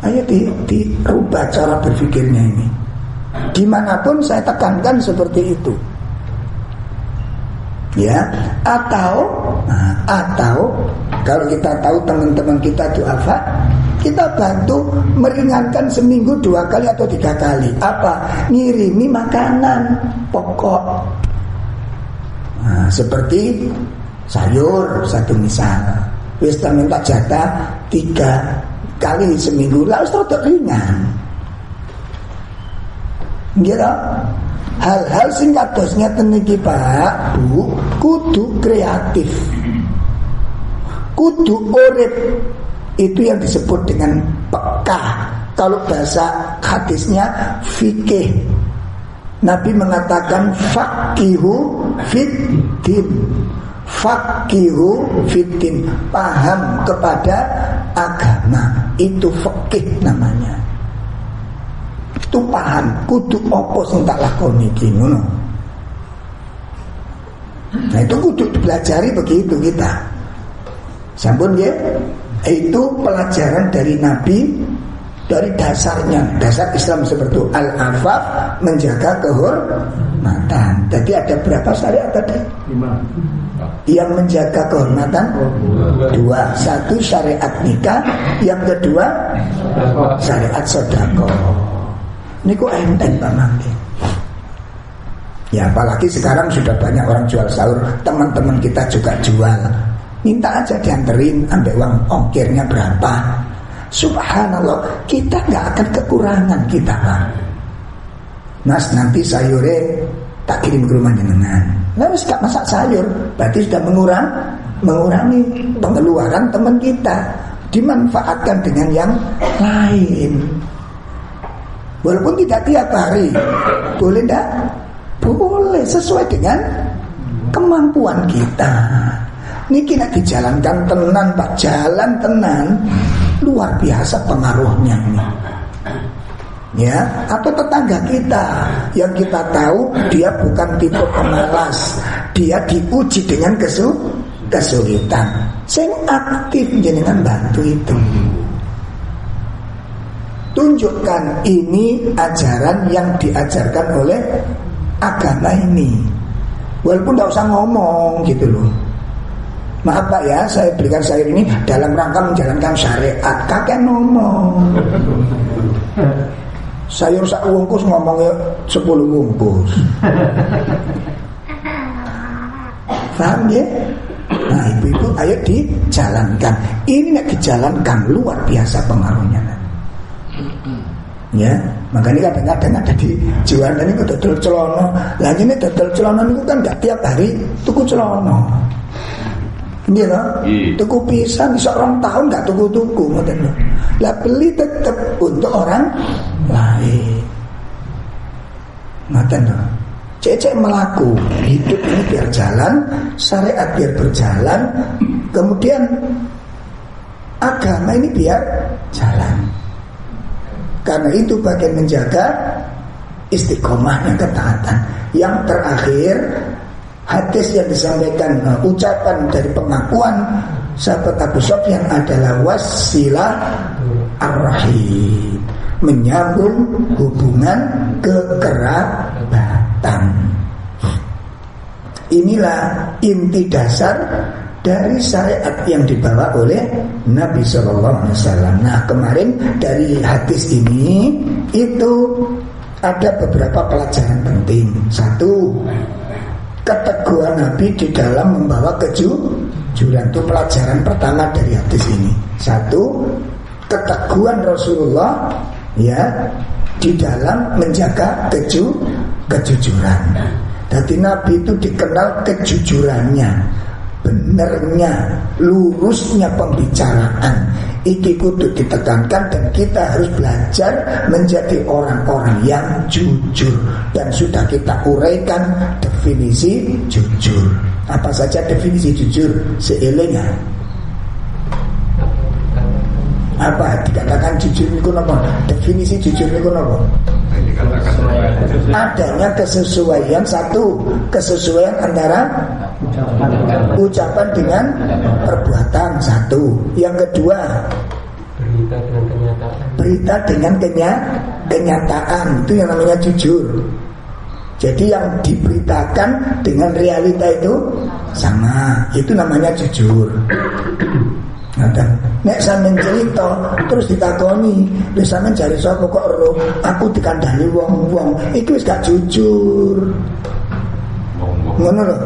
Ayo di, dirubah cara berpikirnya ini. Di mana pun saya tekankan seperti itu. Ya, atau atau kalau kita tahu teman-teman kita apa, kita bantu meringankan seminggu dua kali atau tiga kali. Apa? Ngirimi makanan pokok. Nah, seperti sayur satu misal. Wis minta jatah tiga kali seminggu lah rada ringan. Gitu. Hal-hal sing kados ngeten Pak, Bu, kudu kreatif. Kudu urip. Itu yang disebut dengan peka kalau bahasa hadisnya fikih Nabi mengatakan fakihu fitin fakihu fitin paham kepada agama itu fakih namanya. Itu paham. Kudu opo sing tak lakoni iki ngono. Nah itu kudu dipelajari begitu kita. Sampun ya itu pelajaran dari Nabi dari dasarnya dasar Islam seperti itu. Al-afaf menjaga kehormatan. Jadi ada berapa syariat tadi? Lima. Yang menjaga kehormatan? Dua. Satu syariat nikah. Yang kedua syariat sodako. Ini kok enteng pak Mangki ya apalagi sekarang sudah banyak orang jual sahur. Teman-teman kita juga jual. Minta aja dianterin ambil uang ongkirnya berapa Subhanallah. Kita nggak akan kekurangan kita pak. Mas nanti sayure tak kirim ke rumah jenengan. Lalu gak masak sayur. Berarti sudah mengurang Mengurangi pengeluaran teman kita. Dimanfaatkan dengan yang lain. Walaupun tidak tiap hari. Boleh tidak? Boleh sesuai dengan kemampuan kita. Niki nak dijalankan tenan Pak. Jalan tenan Luar biasa pengaruhnya Ya, atau tetangga kita yang kita tahu dia bukan tipe pemalas, dia diuji dengan kesu kesulitan. Saya aktif dengan bantu itu. Tunjukkan ini ajaran yang diajarkan oleh agama ini. Walaupun tidak usah ngomong gitu loh. Maaf Pak ya, saya berikan sayur ini dalam rangka menjalankan syariat. Kakek ngomong. Sayur sak wungkus ngomongnya sepuluh wungkus. Paham ya? Nah ibu-ibu ayo dijalankan. Ini nggak dijalankan luar biasa pengaruhnya. Ya, makanya kadang-kadang ada di jualan ini dodol celono. Lah ini dodol celono itu kan nggak tiap hari tuku celono. Iya loh, tuku pisang seorang tahun nggak tuku-tuku, ngoten loh. Lah beli tetap untuk orang lain. Ngoten loh. Cecek melaku hidup ini biar jalan, syariat biar berjalan, kemudian agama ini biar jalan. Karena itu bagian menjaga istiqomahnya ketaatan. Yang terakhir hadis yang disampaikan uh, ucapan dari pengakuan sahabat Abu Sofyan adalah wasilah ar-rahim menyambung hubungan kekerabatan inilah inti dasar dari syariat yang dibawa oleh Nabi Shallallahu Alaihi Wasallam. Nah kemarin dari hadis ini itu ada beberapa pelajaran penting. Satu, keteguhan Nabi di dalam membawa kejujuran itu pelajaran pertama dari hadis ini. Satu, keteguhan Rasulullah ya di dalam menjaga keju kejujuran. Jadi Nabi itu dikenal kejujurannya, benernya, lurusnya pembicaraan. Iki kudu ditekankan dan kita harus belajar menjadi orang-orang yang jujur dan sudah kita uraikan definisi jujur. Apa saja definisi jujur? Seelenya. Apa dikatakan jujur itu apa? Definisi jujur itu apa? Adanya kesesuaian satu kesesuaian antara ucapan dengan perbuatan satu. Yang kedua berita dengan kenyataan. Berita dengan kenya, kenyataan itu yang namanya jujur. Jadi yang diberitakan dengan realita itu sama, itu namanya jujur. Nek sampean cerita terus ditakoni, lha sampean jare sapa kok roh? Aku dikandani wong-wong. Iki wis gak jujur. Ngono lho.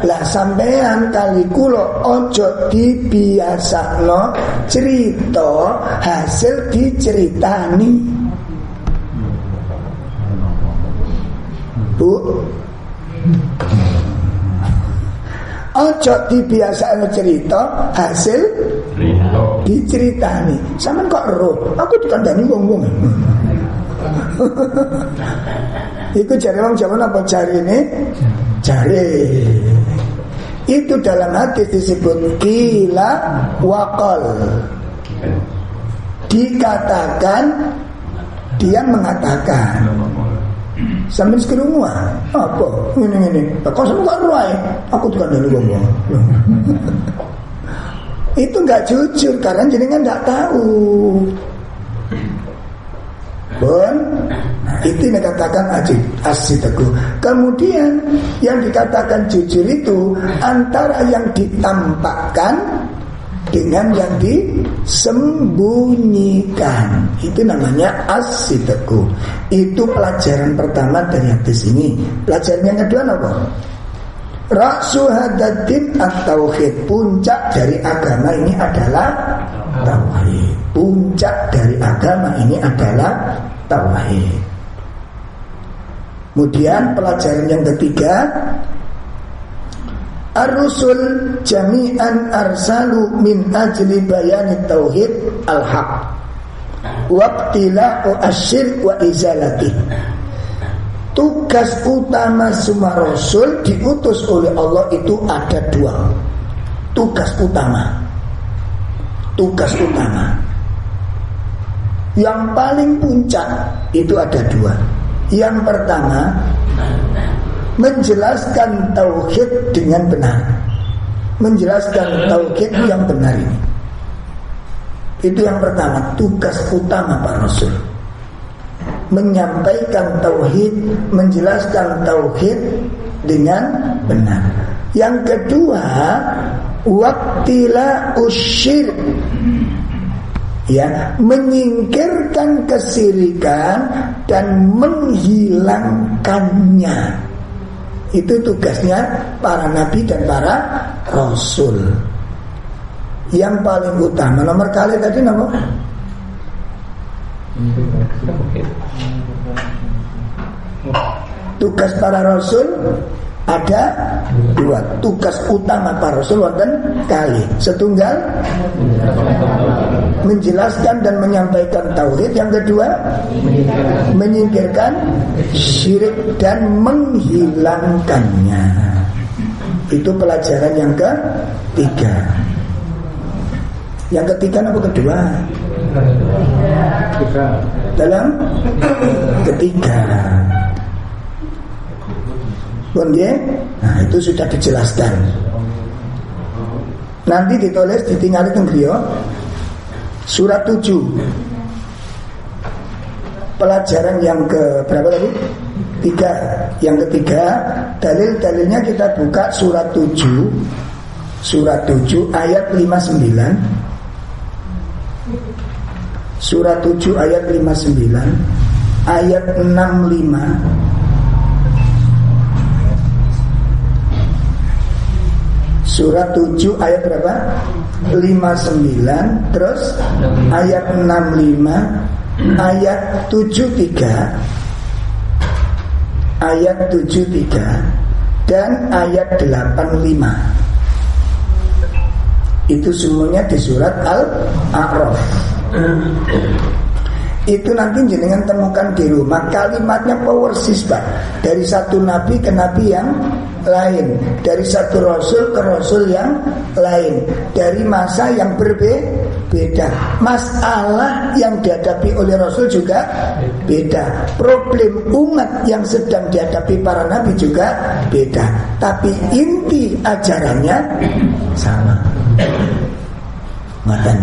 Lah sampean kali kula aja dibiasakno cerita hasil diceritani. Bu, Ojo dibiasakno cerita hasil Diceritani, sama kok roh, aku dikandani wong-wong. Itu cari orang zaman apa cari ini? Cari. Itu dalam hadis disebut kila wakol. Dikatakan dia mengatakan sambil sekerumah apa? Ini ini kau semua ruai aku tuh kan dulu ngomong itu nggak jujur karena jenengan nggak tahu. Bon, itu yang dikatakan asyik teguh. Kemudian yang dikatakan jujur itu antara yang ditampakkan dengan yang disembunyikan. Itu namanya asyik Itu pelajaran pertama dari hadis ini. Pelajaran yang kedua apa? Raksu hadatin at-tauhid Puncak dari agama ini adalah Tauhid Puncak dari agama ini adalah Tauhid Kemudian pelajaran yang ketiga Ar-Rusul jami'an arsalu min ajli bayani tauhid al-haq. Waqtila'u asyir wa izalatih Tugas utama semua Rasul diutus oleh Allah itu ada dua. Tugas utama. Tugas utama. Yang paling puncak itu ada dua. Yang pertama Menjelaskan Tauhid dengan benar. Menjelaskan Tauhid yang benar ini. Itu yang pertama Tugas utama Pak Rasul. Menyampaikan tauhid, menjelaskan tauhid dengan benar. Yang kedua, waktila usyir ya menyingkirkan kesirikan dan menghilangkannya itu tugasnya para nabi dan para rasul. Yang paling utama. Nomor kali tadi nomor? Tugas para rasul ada dua. Tugas utama para rasul dan kali. Setunggal menjelaskan dan menyampaikan tauhid. Yang kedua menyingkirkan syirik dan menghilangkannya. Itu pelajaran yang ketiga. Yang ketiga apa kedua? Dalam ketiga. Kemudian, nah itu sudah dijelaskan. Nanti ditulis ditinggal itu beliau surat 7 pelajaran yang ke berapa tadi? Tiga. Yang ketiga, dalil-dalilnya kita buka surat 7 surat 7 ayat 59 Surat 7 ayat 59 Ayat 65 Surat 7 ayat berapa? 59 Terus ayat 65 Ayat 73 Ayat 73 Dan ayat 85 Itu semuanya di surat Al-A'raf. Itu nanti jenengan temukan di rumah. Kalimatnya persis pak. Dari satu nabi ke nabi yang lain. Dari satu rasul ke rasul yang lain. Dari masa yang berbeda masalah yang dihadapi oleh rasul juga beda. Problem umat yang sedang dihadapi para nabi juga beda. Tapi inti ajarannya sama. Matan.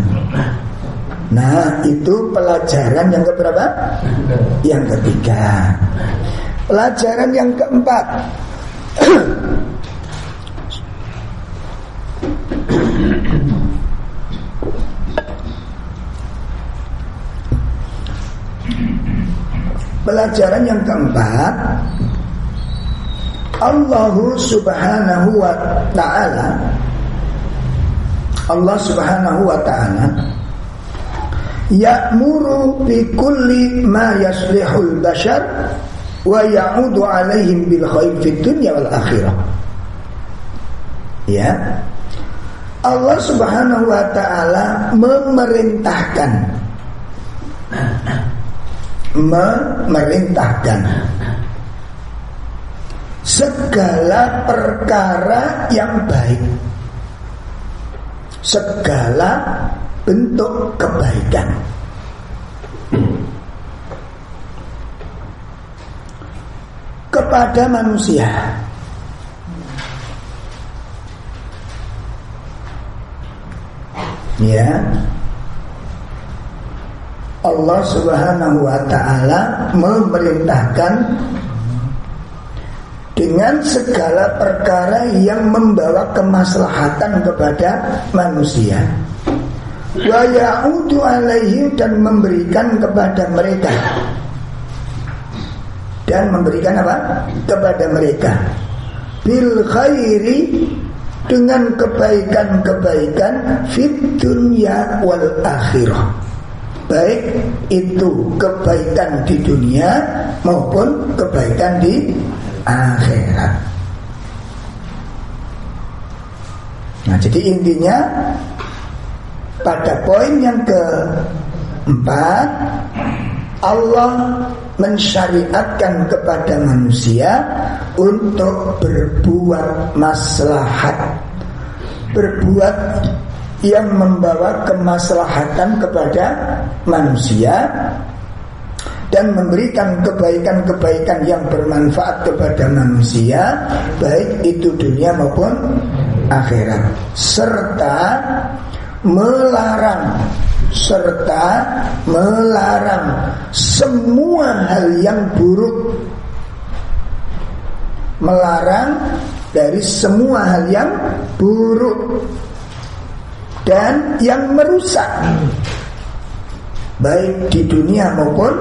Nah itu pelajaran yang keberapa? Yang ketiga. Pelajaran yang keempat Pelajaran yang keempat Allah subhanahu wa ta'ala Allah subhanahu wa ta'ala ya'muru bi kulli ma yaslihul bashar wa ya'udu alaihim bil khair fid dunya wal akhirah. Ya. Allah Subhanahu wa taala memerintahkan. Memerintahkan. Segala perkara yang baik. Segala bentuk kebaikan kepada manusia. Ya. Allah Subhanahu wa taala memerintahkan dengan segala perkara yang membawa kemaslahatan kepada manusia. Wa ya'udu alaihim dan memberikan kepada mereka dan memberikan apa? kepada mereka bil khairi dengan kebaikan-kebaikan fit dunya wal akhirah baik itu kebaikan di dunia maupun kebaikan di akhirat. Nah, jadi intinya pada poin yang keempat Allah mensyariatkan kepada manusia untuk berbuat maslahat. Berbuat yang membawa kemaslahatan kepada manusia dan memberikan kebaikan-kebaikan yang bermanfaat kepada manusia baik itu dunia maupun akhirat. Serta melarang serta melarang semua hal yang buruk melarang dari semua hal yang buruk dan yang merusak baik di dunia maupun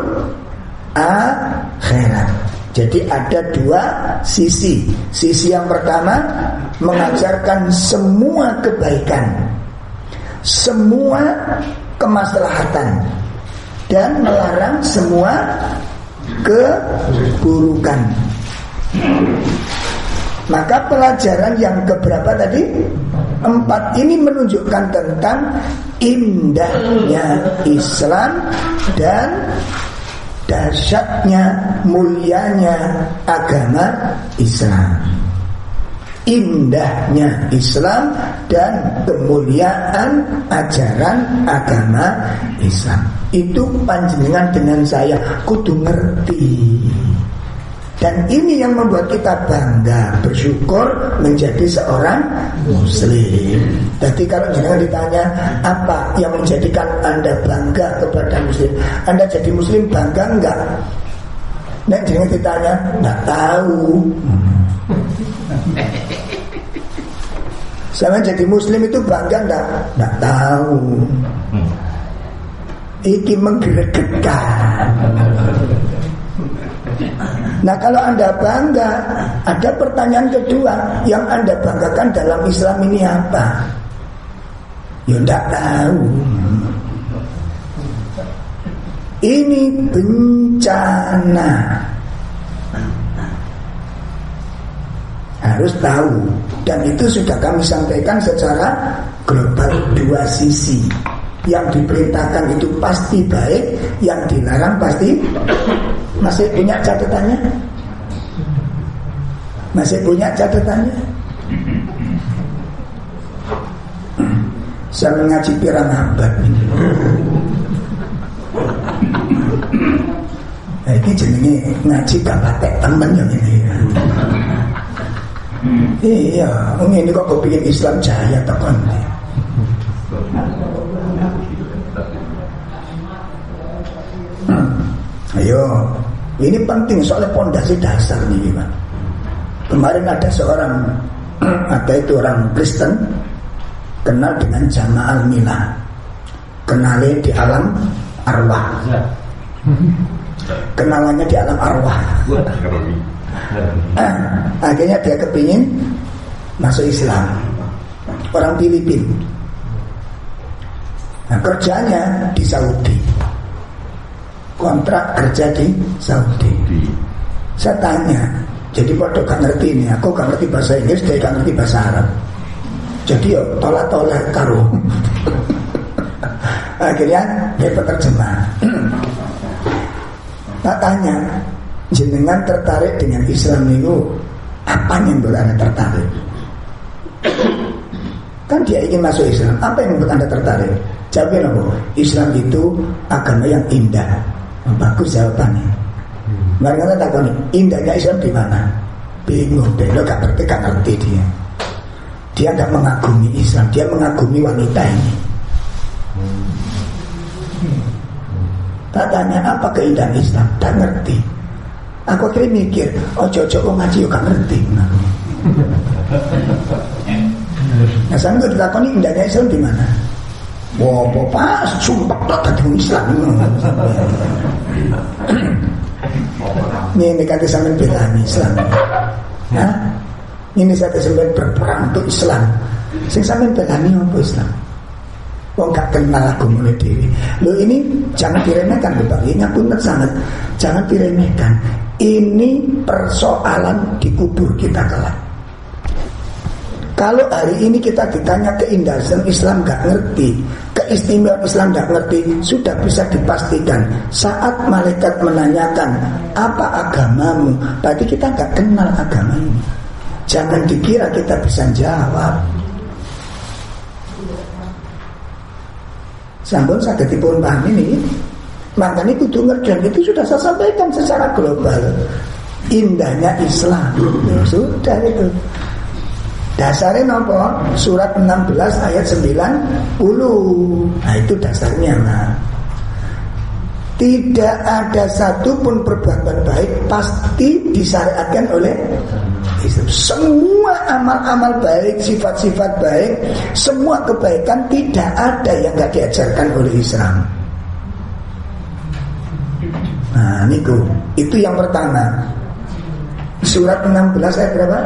akhirat. Jadi ada dua sisi. Sisi yang pertama mengajarkan semua kebaikan, semua kemaslahatan dan melarang semua keburukan. Maka pelajaran yang keberapa tadi? Empat ini menunjukkan tentang indahnya Islam dan dahsyatnya mulianya agama Islam indahnya Islam dan kemuliaan ajaran agama Islam itu panjenengan dengan saya kudu ngerti dan ini yang membuat kita bangga, bersyukur menjadi seorang muslim. Jadi kalau jangan ditanya apa yang menjadikan Anda bangga kepada muslim, Anda jadi muslim bangga enggak? Nek jangan ditanya, enggak tahu. Sama jadi muslim itu bangga enggak? Enggak tahu. Iki menggeregetkan. Nah kalau anda bangga Ada pertanyaan kedua Yang anda banggakan dalam Islam ini apa Ya tidak tahu Ini bencana Harus tahu Dan itu sudah kami sampaikan secara global dua sisi yang diperintahkan itu pasti baik, yang dilarang pasti masih punya catatannya? Masih punya catatannya? Saya mengaji pirang abad ini. Nah, ini jenenge ngaji gak patek temen yang ini. Iya, ini kok kepingin Islam jaya tekan. Ayo, ini penting soalnya pondasi dasar nih Pak. Kemarin ada seorang ada itu orang Kristen kenal dengan Jamaal Mila. Kenali di alam arwah. Kenalannya di alam arwah. Nah, akhirnya dia kepingin masuk Islam. Orang Filipina. Nah, kerjanya di Saudi kontrak kerja di Saudi. Saya tanya, jadi waktu gak ngerti ini, aku gak ngerti bahasa Inggris, dia gak ngerti bahasa Arab. Jadi ya tolak-tolak karo. Akhirnya dia penerjemah. tak tanya, jenengan tertarik dengan Islam itu apa yang membuat anda tertarik? Kan dia ingin masuk Islam, apa yang membuat anda tertarik? Jawabnya apa? Islam itu agama yang indah. Bagus jawabannya. Mereka takut indahnya Islam di mana? Bingung deh, lo gak ngerti, gak ngerti dia. Dia gak mengagumi Islam, dia mengagumi wanita ini. Tak tanya apa keindahan Islam, tak ngerti. Aku kira mikir, oh cocok ngaji yo gak ngerti. Nah, saya nggak ditakoni indahnya Islam di mana? Wah, pas sumpah tak tadi Islam. Ini kata sampai bela Islam. Hah? Ini saya sampai berperang untuk Islam. Sing sampai bela apa Islam? Wong gak kenal mulai diri. Lo ini jangan diremehkan Bapak. Ini pun sangat jangan diremehkan. Ini persoalan di kubur kita kelak. Kalau hari ini kita ditanya keindahan Islam gak ngerti, keistimewaan Islam gak ngerti, sudah bisa dipastikan saat malaikat menanyakan apa agamamu, berarti kita gak kenal agama ini. Jangan dikira kita bisa jawab. Sambung saya pun paham ini. Makanya itu dan itu sudah saya sampaikan secara global. Indahnya Islam. Sudah itu. Dasarnya nopo? Surat 16 ayat 90. Nah itu dasarnya nah. Tidak ada satupun perbuatan baik pasti disyariatkan oleh Islam. Semua amal-amal baik, sifat-sifat baik, semua kebaikan tidak ada yang nggak diajarkan oleh Islam. Nah, niku. Itu yang pertama. Surat 16 ayat berapa?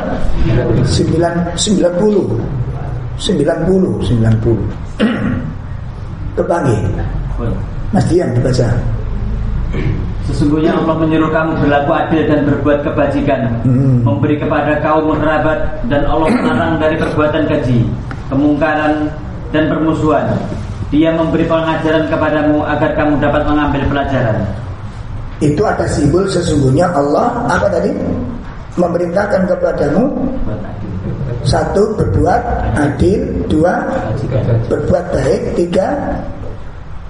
9 90 90 90 Kepagi Mas Dian dibaca. Sesungguhnya Allah menyuruh kamu berlaku adil dan berbuat kebajikan. Hmm. Memberi kepada kaum kerabat Dan Allah melarang dari perbuatan keji Kemungkaran dan permusuhan. Dia memberi pengajaran kepadamu Agar kamu dapat mengambil pelajaran Itu ada simbol sesungguhnya Allah Apa tadi? memerintahkan kepadamu satu berbuat adil, dua berbuat baik, tiga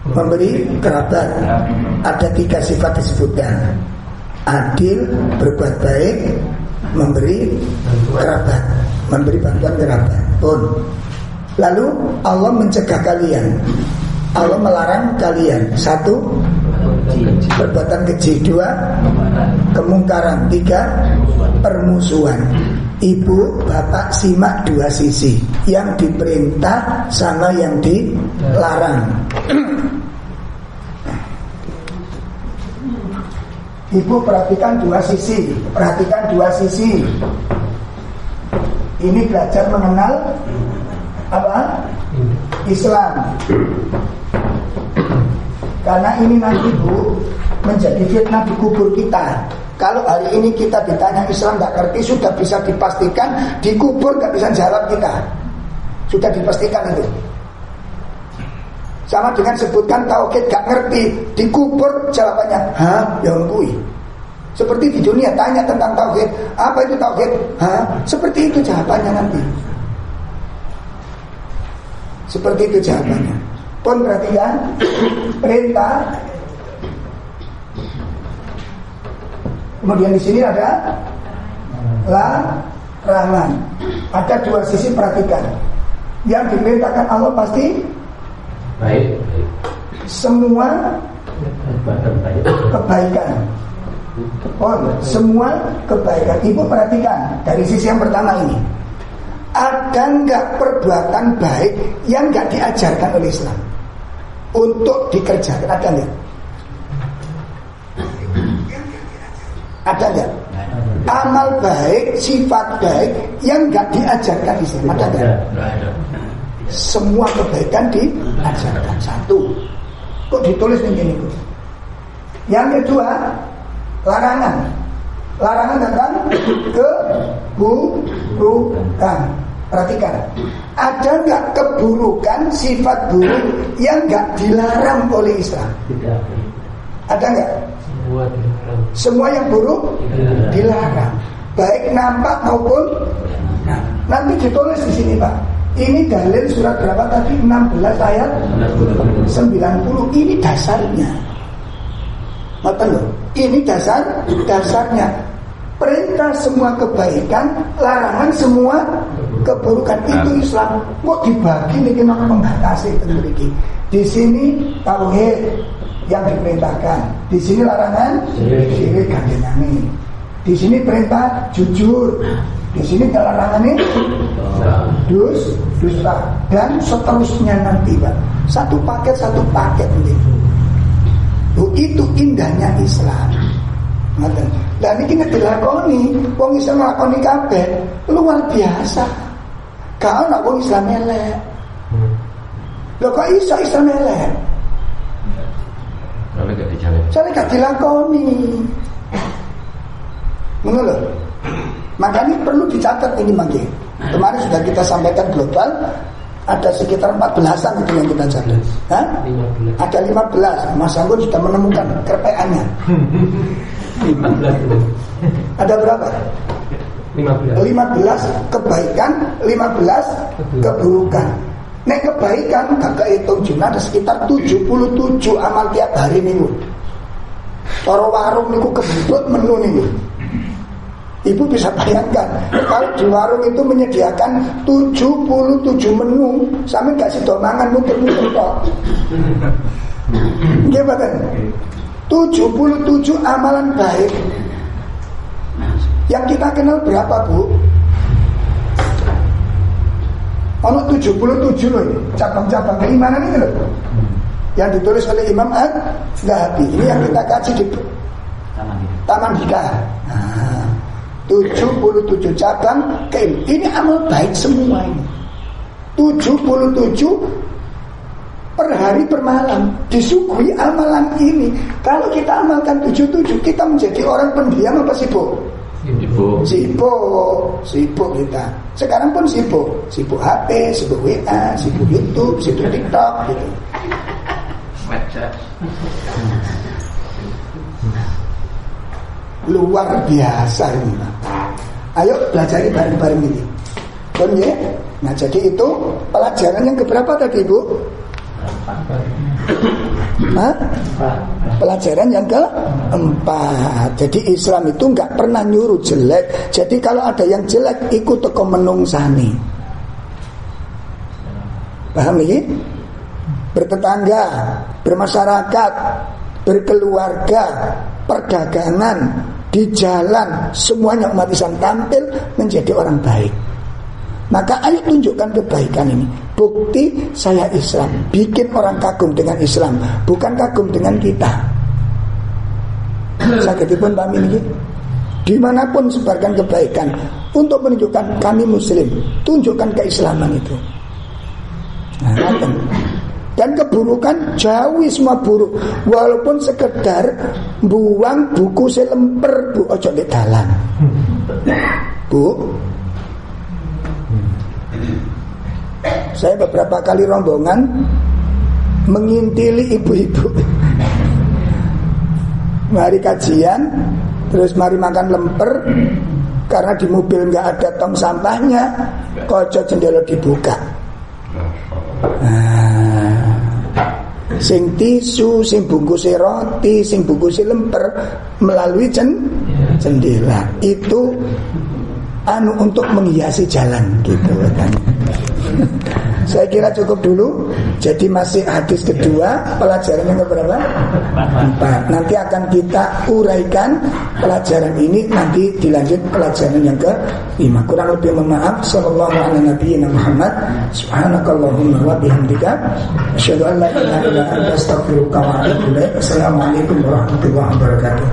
memberi kerabat. Ada tiga sifat disebutkan. Adil, berbuat baik, memberi kerabat, memberi bantuan kerabat. Pun. Lalu Allah mencegah kalian. Allah melarang kalian satu perbuatan keji dua kemungkaran tiga permusuhan. Ibu, bapak simak dua sisi. Yang diperintah sama yang dilarang. Ibu perhatikan dua sisi. Perhatikan dua sisi. Ini belajar mengenal Apa? Islam Karena ini nanti Bu Menjadi fitnah di kubur kita kalau hari ini kita ditanya Islam nggak ngerti sudah bisa dipastikan dikubur nggak bisa jawab kita. Sudah dipastikan itu. Sama dengan sebutkan tauhid gak ngerti dikubur jawabannya hah yang kui. Seperti di dunia tanya tentang tauhid, apa itu tauhid? Hah? Seperti itu jawabannya nanti. Seperti itu jawabannya. Pun perhatikan perintah Kemudian di sini ada larangan. Ada dua sisi perhatikan. Yang diperintahkan Allah pasti baik. Semua kebaikan. Oh, semua kebaikan. Ibu perhatikan dari sisi yang pertama ini. Ada nggak perbuatan baik yang nggak diajarkan oleh Islam untuk dikerjakan? Ada nggak? Ada nggak? Amal baik, sifat baik yang nggak diajarkan Islam ada nggak? Semua kebaikan diajarkan satu. Kok ditulis begini? Yang kedua, larangan. Larangan tentang keburukan. Perhatikan, ada nggak keburukan sifat buruk yang nggak dilarang oleh Islam? Tidak. Ada nggak? Semua dilarang. Semua yang buruk Dilarang. dilarang, baik nampak maupun nah, nanti ditulis di sini pak. Ini dalil surat berapa tadi? 16 ayat 90. Ini dasarnya. Mata loh. Ini dasar dasarnya. Perintah semua kebaikan, larangan semua keburukan itu Islam. Kok dibagi nih kena membatasi memiliki. Di sini tauhid yang diperintahkan. Di sini larangan syirik gandenani. Di sini perintah jujur. Di sini larangan ini dus, dusta dan seterusnya nanti pak. Satu paket satu paket begitu. Itu indahnya Islam. Ngoten. Dan ini kena dilakoni, wong Islam nglakoni kabeh luar biasa. Kau nak wong Islam elek. Lho kok iso Islam elek? Kalau gak dijalin. Soalnya gak dilakoni. Ngono lho. Makanya perlu dicatat ini mangke. Kemarin sudah kita sampaikan global ada sekitar 14-an itu yang kita catat. Hah? 15. Ada 15. Mas Anggun sudah menemukan kerpeannya. 15. Ada berapa? 15. 15 kebaikan, 15 keburukan. Nek kebaikan kakak hitung jumlah ada sekitar 77 amal tiap hari minggu. Cara warung niku kebut menu niku. Ibu bisa bayangkan kalau di warung itu menyediakan 77 menu sampai nggak sih mangan muter-muter tok. Gimana? 77 amalan baik yang kita kenal berapa bu? Ono 77 loh ini, cabang-cabang keimanan ini loh. Yang ditulis oleh Imam Ad-Zahabi. Ini yang kita kaji di Taman Hika. Nah, 77 cabang keimanan. Ini amal baik semua ini. 77 per hari per malam disuguhi amalan ini. Kalau kita amalkan 77 kita menjadi orang pendiam apa sibuk? Ibu. Sibuk, sibuk kita. Sekarang pun sibuk, sibuk HP, sibuk WA, sibuk YouTube, sibuk TikTok gitu. Luar biasa ini. Pak. Ayo belajar bareng-bareng ini. Pun ya? Nah jadi itu pelajaran yang keberapa tadi Bu? Hah? Pelajaran yang keempat. Jadi Islam itu nggak pernah nyuruh jelek. Jadi kalau ada yang jelek ikut teko menungsani. Paham ini? Bertetangga, bermasyarakat, berkeluarga, perdagangan, di jalan, semuanya umat Islam tampil menjadi orang baik. Maka ayo tunjukkan kebaikan ini. Bukti saya Islam. Bikin orang kagum dengan Islam. Bukan kagum dengan kita. Sakitipun paham ini. Di mana pun sebarkan kebaikan. Untuk menunjukkan kami muslim. Tunjukkan keislaman itu. Nah, dan keburukan jauhi semua buruk walaupun sekedar buang buku selemper bu ojo di dalan bu saya beberapa kali rombongan mengintili ibu-ibu. Mari kajian terus mari makan lemper karena di mobil nggak ada tong sampahnya kocok jendela dibuka. Nah, sing tisu sing bungkus roti sing bungkus lemper melalui jen, jendela. Itu anu untuk menghiasi jalan gitu saya kira cukup dulu. Jadi masih hadis kedua. Pelajaran yang keberapa empat. Nanti akan kita uraikan pelajaran ini. Nanti dilanjut pelajaran yang ke lima. Kurang lebih mohon maaf. Sallallahu alaihi nabiyina Muhammad. Subhanakallahumma wa bihamdika. Asyhadu an la ilaha illa anta astaghfiruka wa atubu ilaik. Assalamualaikum warahmatullahi wabarakatuh